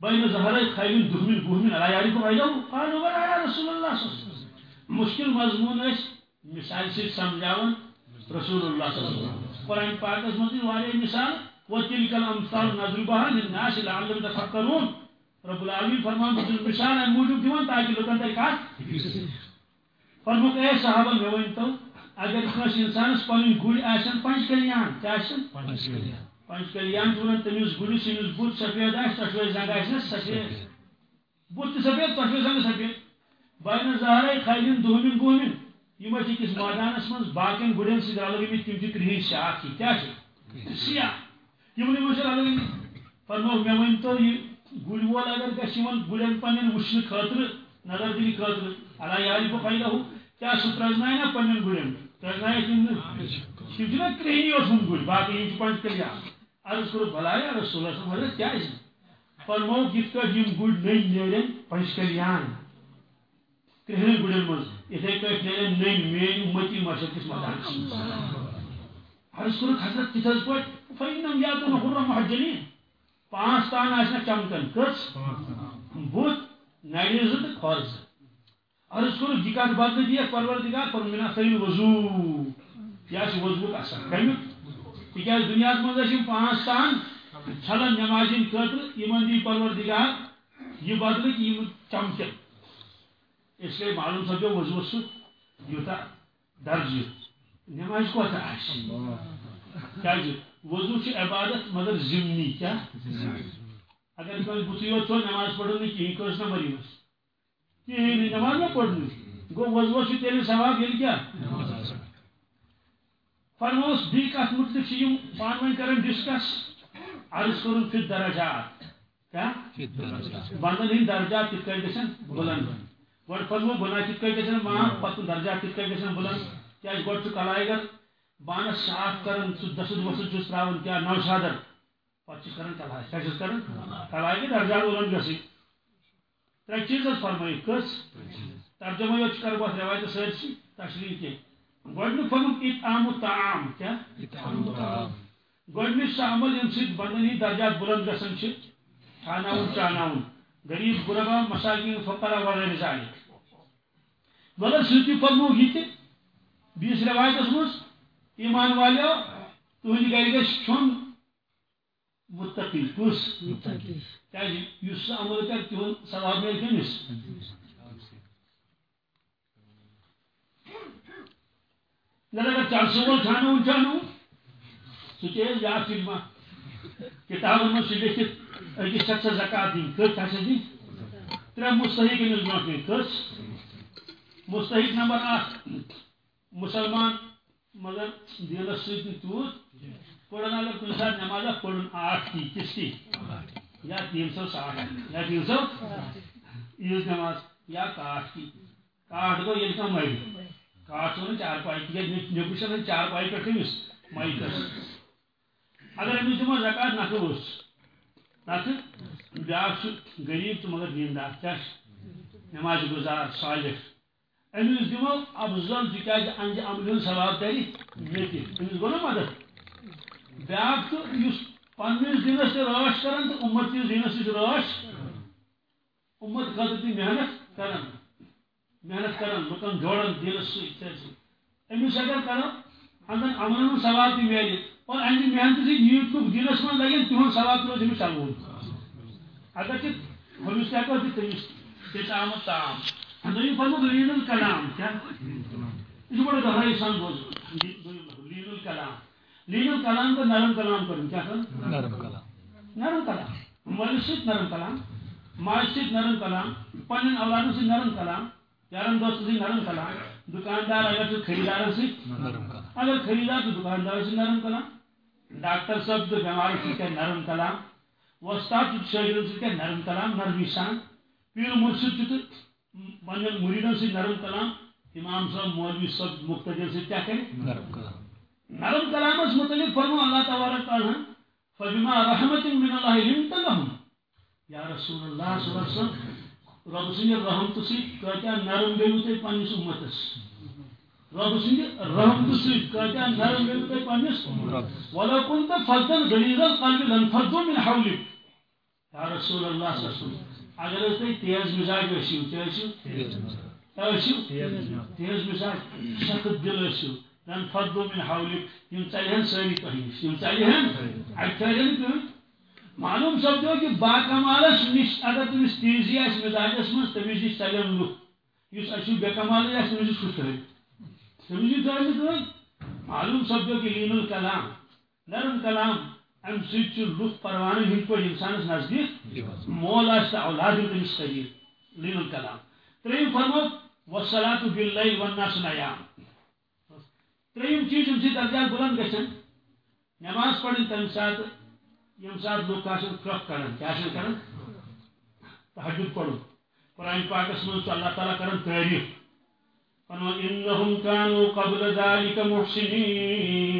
بین ظهري خیل دہمن بہمن الا یعرف غیره قالوا رسول الله وسلم مشکل مضمون اس مثال سے سمجھاون رسول اللہ صلی اللہ علیہ وسلم. قرآن پاک اس مزید وارے مثال وتلك الامثال نضربها للناس لعلهم يتفكرون. رب العالمین فرمان بس مثال ہے موجود دیوان تاکہ لوگن تک کات فرمو اے صحابہ میں ونتو اگر کس انسانس پن گڑ آن پنچ کلیان کیا پنچ کلیان ونان تمس گڑس یمس بت سفید آ سفید زنگ آس سفید۔ بت سفید سفید زنگ سفید۔ بین زہرے خیلن دہمن گوہمن یم أکس مٲدانس منٛز باقین گُرٮ۪ن سۭتۍ رلہٕ گٔمٕتۍ تِم چھِ کرٛہِنۍ شاخ ہی کیٛاہ چھِ سیاہ۔ یِمن یِمن چھِ رلہٕ گٔمٕتۍ فرمو مےٚ ؤنۍتو یہِ گُرۍ وول اگر گژھِ یِمن گُرٮ۪ن پننٮ۪ن وٕچھنہٕ خٲطرٕ نظر دِنہٕ خٲطرٕ اللہ یارِ بہٕ فایدہ کیٛاہ سُہ پرٛزنایہِ نا پننٮ۪ن گُرٮ۪ن پرٛزنایہِ تِم نہٕ تِم چھِ نا کرٛہِنی یوت گُرۍ باقٕے یِم چھِ پنٛچ کلیان عرض کوٚرُکھ بلایا رسول حضرت کیٛازِ فرمووُکھ یِتھ کٲٹھۍ یِم گُرۍ نٔنۍ نیرن پنٛچ کلیان کرہن گڑن مز اتھے پٲٹھۍ نیرن نٔنۍ میٲنۍ امتی مشرق کس میدانس عرض کوٚرُکھ حضرت تِتھس پٲٹھۍ فینم یاتون حرم محجنین پانٛژھ تان آسہِ چمکن کٔژ بُتھ نرِ زٕ جی تہٕ کھۄر زٕ عرض کوٚرُکھ یہِ کتھ بدلہٕ دِیکھ پروردگار پرُن مِنا تھٲیِو وضوٗ۔ یہِ آسہِ وضوٗک اثر کمیُک تِکیٛازِ دُنیاہس منٛز ٲسۍ یِم پانٛژھ تان چھلن نٮ۪مازِ ہِنٛدۍ خٲطرٕ یِمن دی پروردگار، یہِ بدلہٕ کہِ یِم چمکن اس لیے معلوم سپدو وضو سہ یوتا درجہ نماز کوتا وضو عبادت مگر ضمنی کیا؟ اگر کوئی بت یوت چو نماز پڑھو نہیں کہیں کس نمبر یوس کہیں نماز نہ پڑھنی گو وضو تیل ثواب یل کیا؟ فرموس بی کت متعلق یم پان ون کرن ڈسکس۔ عرض کرن فی درجات کیا؟ بندن ہند درجات کت گھن بلند۔ گۄڈٕ فرمو گۄناہ کِتھ کٔنۍ گژھن معاف پتہٕ درجات کِتھ کٔنۍ گژھن بلند کیازِ گۄڈٕ چھُ کلاے گر بانس صاف کران سُہ دسد وسد چھُس تراوان کیاہ نو شادر پتہٕ چھُس کران کلاے کیاہ چھُس کران کلاے گٔے درجات بلند گژھٕنۍ ترٛےٚ چیٖز حظ فرمٲیِکھ کٔژ ترجمہ یوت چھُ کرو اتھ رٮ۪وایتہِ سٲرسٕے تشریح کینٛہہ گۄڈنیُک فرمُک اطعام الطعام کیاہ گۄڈنیُک سُہ عمل ییٚمہِ سۭتۍ بندن ہٕنٛدۍ درجات بلند گژھان چھِ کھاناوُن چاناوُن غریب غربا مساکین فقرا وغیرہ ذالک مگر سۭتی فرمو یہ بیس روایتس مز ایمان والو تہند گھر گھس کھن متقی کس کیاز سہ عمل کر تہد ثواب مل کمس نہ اگر چل سول چھانو چھانو سہ یاد کتابن من لکھت اکس شخص زکات دن کت دن ترے مستحق امس برو کس مستحق نمبر اخ مسلمان مگر دینس سی تیوت پڑھن اگر کن سات نماز پڑھن آٹھ تی کس تی یا تین سو ساٹھ۔ یا تین سو عیز نماز۔ یا کاٹ تی کاٹ گو یل کم مئی۔ کاٹ سو چار پائی تک نیبر چار پائی پہ کمس مئی کس اگر امس دمو زکات نقل اس نقل بیاکھ غریب تو مگر دیندار۔ کیا؟ نماز گزار، صالح۔ امس دمو افضل تاز انج عمل ثواب تر مے امس گو نا مدد بیاکھ تو اس پنس دینس تہ راش کران تو امت کس دینس تہ راش امت خاطر تہ محنت کران محنت کران لکن جوڑان دینس سی امس اگر کرو اندن عملن ثواب تہ میلہِ اور اہم محنت سے نیٹ کو دینس من لگن تہد ثواب روز امس چلوون اگر کہ ہمس کیا کر تمس تیس آمد تام بڑا بوز نرم کلام کریں کیا نرم کلام نرم کلام نرم کلام ماج سۭتۍ نرم کلام پنن اولادن سۭتۍ نرم کلام یارن دوستن سۭتۍ نرم کلام دکاندار اگر تو اگر خریدار تو دکاندار سے نرم کلام ڈاکٹر صاحب تو سے نرم کلام نرم نرمی سان پیر مرشد تو پن مریدن سے نرم کلام امام صاحب مولوی صاحب مختدر سے کیا کریں نرم کلام۔ نرم کلام اس متعلق فرمو اللہ تبارک تعالیٰ فبما رحمت من اللہ لنت لهم۔ یا رسول اللہ صلی اللہ علیہ وسلم رب سنگ رحمت سی کہتا نرم گئیو تے پنس امتس رب سنگ رحمت سی کہتا نرم گئیو تے پنس ولو كنت فضل غلیظ القلب لانفضوا من حولك۔ یا رسول اللہ صلی اللہ علیہ وسلم اگر تھی تیز مزاج کیٛاہ ٲسِو ٲسِو تیز مزاج۔ سخت دل ٲسِو زن فضل من حولك نِش یم ژلہن اَتہِ ژلہن کٕہۭنۍ معلوم سپدو کہ با کمالس نش اگر تمس تیزی آس مزاجس من تمس نش ژلن لُکھ یُس کمال آسہِ تمس نش کُس تمس نش کٕہۭنۍ معلوم سپدو کہ لین الکلام۔ نرم کلام۔ ام چھُ لُکھ پروانہٕ ہٕنٛدۍ پٲٹھۍ انسانس نزدیک مول آسہِ تہٕ اولاد تٔمِس قریب لین الکلام۔ ترٛیٚیِم فرمو وسلاتُ باللیل والناس نیام ترٛیٚیِم چیٖز ییٚمہِ سۭتۍ درجات بُلند گژھن نماز تمہِ ساتہٕ ییٚمہِ ساتہٕ لُکھ آسن پھرٛکھ کڑان کیٛاہ آسن کران تحجُد پرُن قرآن پاکس منٛز چھُ اللہ تعالیٰ کران تعریف فرمان انہم کانوا قبل ذلك محسنین۔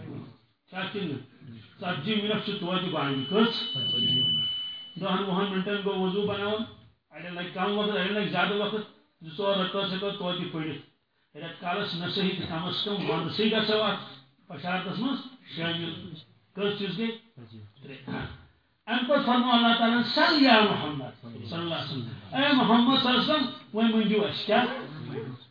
کیا کن ژتجی منٹ توتہ بانگی کس دہن وہن منٹن گو وضو بناون اڑین لگ کم وقت اڑین لگ زیادہ وقت۔ زٕ ژور رکٲژ ہیٚکو توتہِ پٔرِتھ رٮ۪تہٕ کالس نہ صحیح تہٕ کم از کم ونٛدسٕے گژھو اتھ بشارتس منٛز شٲمِل کٔژ چیٖز گٔے امہِ پتہٕ فرمو اللہ تعالیٰ سل یا محمد۔ صلی اللہ علیہ وسلم۔ اے محمد صلی اللہ علیہ وسلم وۄنۍ مٔنگِو اَسہِ کیٛاہ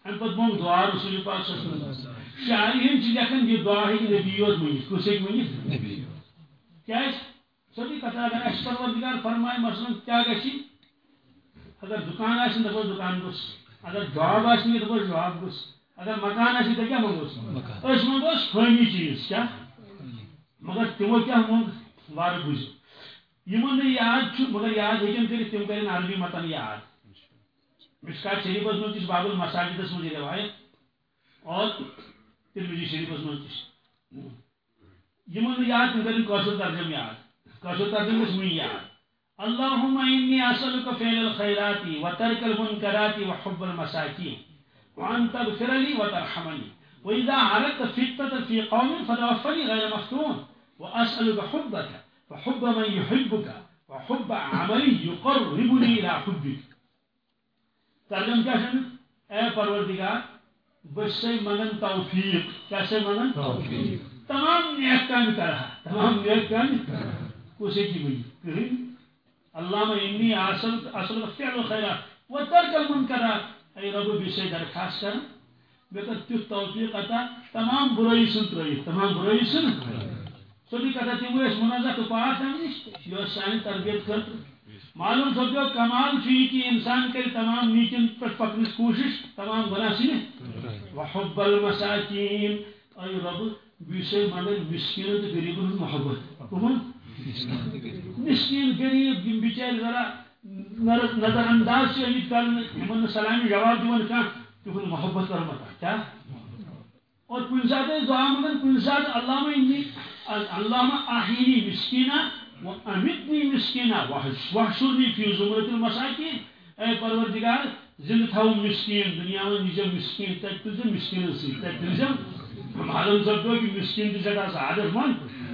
امہِ پتہٕ مونگ دعا رسول پاک صلی اللہ علیہ وسلم۔ شاعرین چھ لکھان یہ دعا ہے نبی یوت منت کس ہیک منت کیا سبھی کتھا اگر اس پروردگار فرمائے مثلا کیا گسی اگر دکان آسی دپو دکان گوس اگر جواب آسی دپو جواب گوس اگر مکان آسی تو کیا منگوس اس منگوس فانی چیز کیا؟ مگر تمو کیا منگ وار بوز یمن یاد مگر یاد ہیکن کر تم کرن عربی متن یاد مشکات شریفس من باب المساجد من روایت اور اللهم إني أسألك فعل الخيرات وترك المنكرات وحب المساكين وأن تغفر لي وترحمني وإذا عرضت فتنة في قوم فتوفني غير مفتون وأسألك حبك وحب من يحبك وحب عمل يقربني إلى حبك ترجم كيف اے پروردگار بس سے منگن توفیق کیسے منگن توفیق۔ تمام نیک کام کرا تمام نیک کام کسے کی ہوئی کہیں اللہم انی اصل اصل فعل خیرات و ترک المنکرات اے رب بسے درخواست کر۔ بے تیت توفیق عطا تمام برائی سن ترائی تمام برائی سن سبھی کہتا تھی وہ اس منازع تو پاک ہم نہیں یہ سانی تربیت کرتے۔ معلوم سپدو کمال یہ کہ انسان کر تمام نیچن پہ پکن کوشش تمام گناہ سی وحب المساکین۔ اے رب بیسے مگر مسکین تو غریب محبت کمن مسکین غریب یم بچار ذرا نظر انداز سے امید کرنے سلامی جواب دون کھانا تہن محبت کرمت کیا؟ اور کن سات دعا مگر کن سات علامہ علامہ آہینی مسکینہ وأمتني مسكينا واحشرني في زمرة المساكين أي پروردگار زند تھاو مسکین، دنیا میں نجم مسکین تک تلزم مسکین سی تک تلزم معلوم سپدو کہ مسکین تجھے دا سعادت من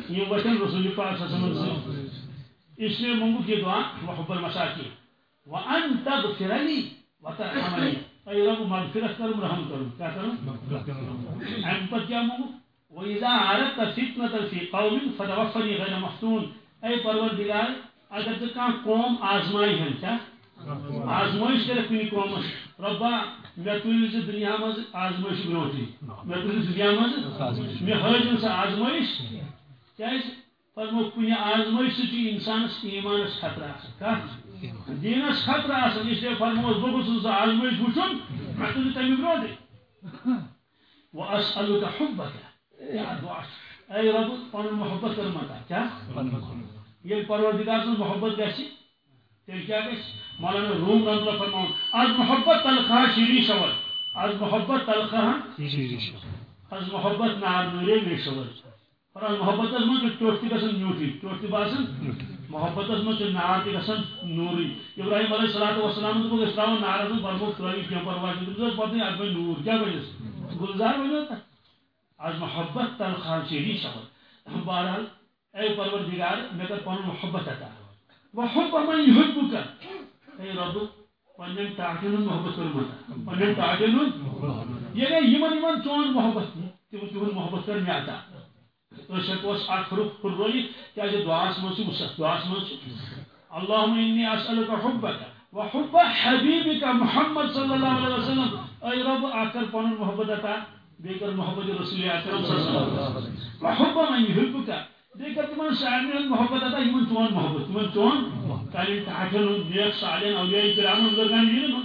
یہ وطن رسول پاک صلی اللہ علیہ وسلم اس لیے منگو کی دعا وحب المساکین۔ وان تغفر لی وترحمنی اے رب، مغفرت کرم رحم کرم کیا کرم ام پر کیا منگو وإذا عرضت فتنة في قوم فتوفني غير مفتون۔ اے پروردگار، اگر تو کان قوم آزمائی ہیں کیا آزمائش کرے کنی قوم ربا مے تل دنیا مز آزمائش بروٹی مے تل دنیا مز مے ہجن سا آزمائش۔ کیاز فرمو کن آزمائش سی انسانس ایمانس خطرہ آسان دینس خطرہ آسان اس لیے فرمو بہ گھس سہ آزمائش وچن مے تل تمہ برونٹے واسألك حبك يا دعاء اي رب پن محبت کر متا کیا یہ پروردگار سن محبت گژھِ تیل کیا گژھِ مولانا روم رحمۃ اللہ فرماؤں۔ آج محبت تلخا شیری شور آج محبت تلخا آج محبت نار نورے میں شور اور آج محبت من ٹوٹ تہ گژھن میوٹھی ٹوٹ تہ باسن محبت من نار تہ گژھن نوری۔ ابراہیم علیہ الصلوۃ والسلام أسۍ تراوو نارس منٛز برمو ترٲوی کینٛہہ پرواے چھُنہٕ دوٚپُس پتہٕ اتھ بنہِ نوٗر کیٛاہ بنس گلزار بنو تتھ آج محبت تلخان شیری شور بہرحال اے پروردگار مے کر پن محبت عطا وحب من يحبك اے رب پنن تاجن محبت کر متا پنن تاجن یہ گئی یمن یمن چون محبت تم تم محبت کر مے عطا۔ تو شکوس اخ حرف پر روی کیا جو دعاس من چھ مس دعاس من اللهم اني اسالك حبك وحب حبيبك محمد صلى الله عليه وسلم۔ اے رب اکر پن محبت عطا۔ بیکر محبت رسول اکرم صلی اللہ علیہ وسلم۔ وحب من يحبك ديكتمان شعبنا محبة تاي من توان محبة من توان قال انت حكلهم ليخشى علينا أو ليجي العمل دول كان يلمن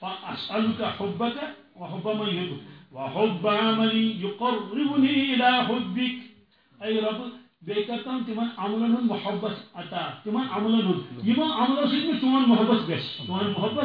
فأسألك حبك وحب من يحبك وحب عملي يقربني إلى حبك أي رب بيكتم تمن عملهم محبة أتا. تمن عملهم يما عملهم سيد تمن محبة بس تمن محبة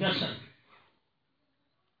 بس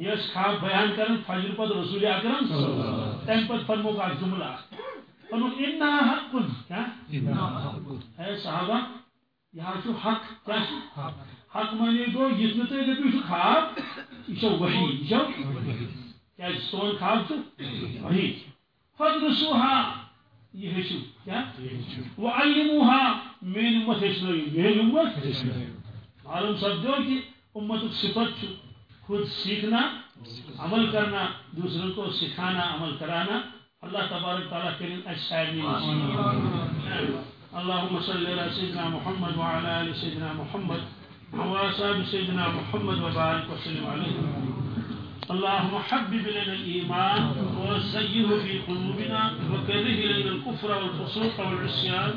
یہ خواب بیان کرن فجر پت رسول اکرم تم پت فرموک اکھ جملہ. فرموک انا حق. کیا؟ اے صحابہ یہ چھُ حق کیا؟ حق. مانے گو یس نہ تُہۍ دٔپِو چھُ خواب یہ چھو وحی یہ چھو کیا سون خواب چھُ وحی. فدرسوها یہ ہیچو کیا؟ وعلموها مین امت ہیچنوی مین امت. معلوم سپدو کہ امت صفت چھُ خود سیکھنا، عمل کرنا، دوسروں کو سکھانا، عمل کرانا، اللہ تبارک تعالیٰ کے کریم اشعاری اللهم صل على سيدنا محمد وعلى ال سيدنا محمد وعلى اصحاب سيدنا محمد وبارك وسلم عليه اللهم حبب الينا الايمان وزينه في قلوبنا وكره الينا الكفر والفسوق والعصيان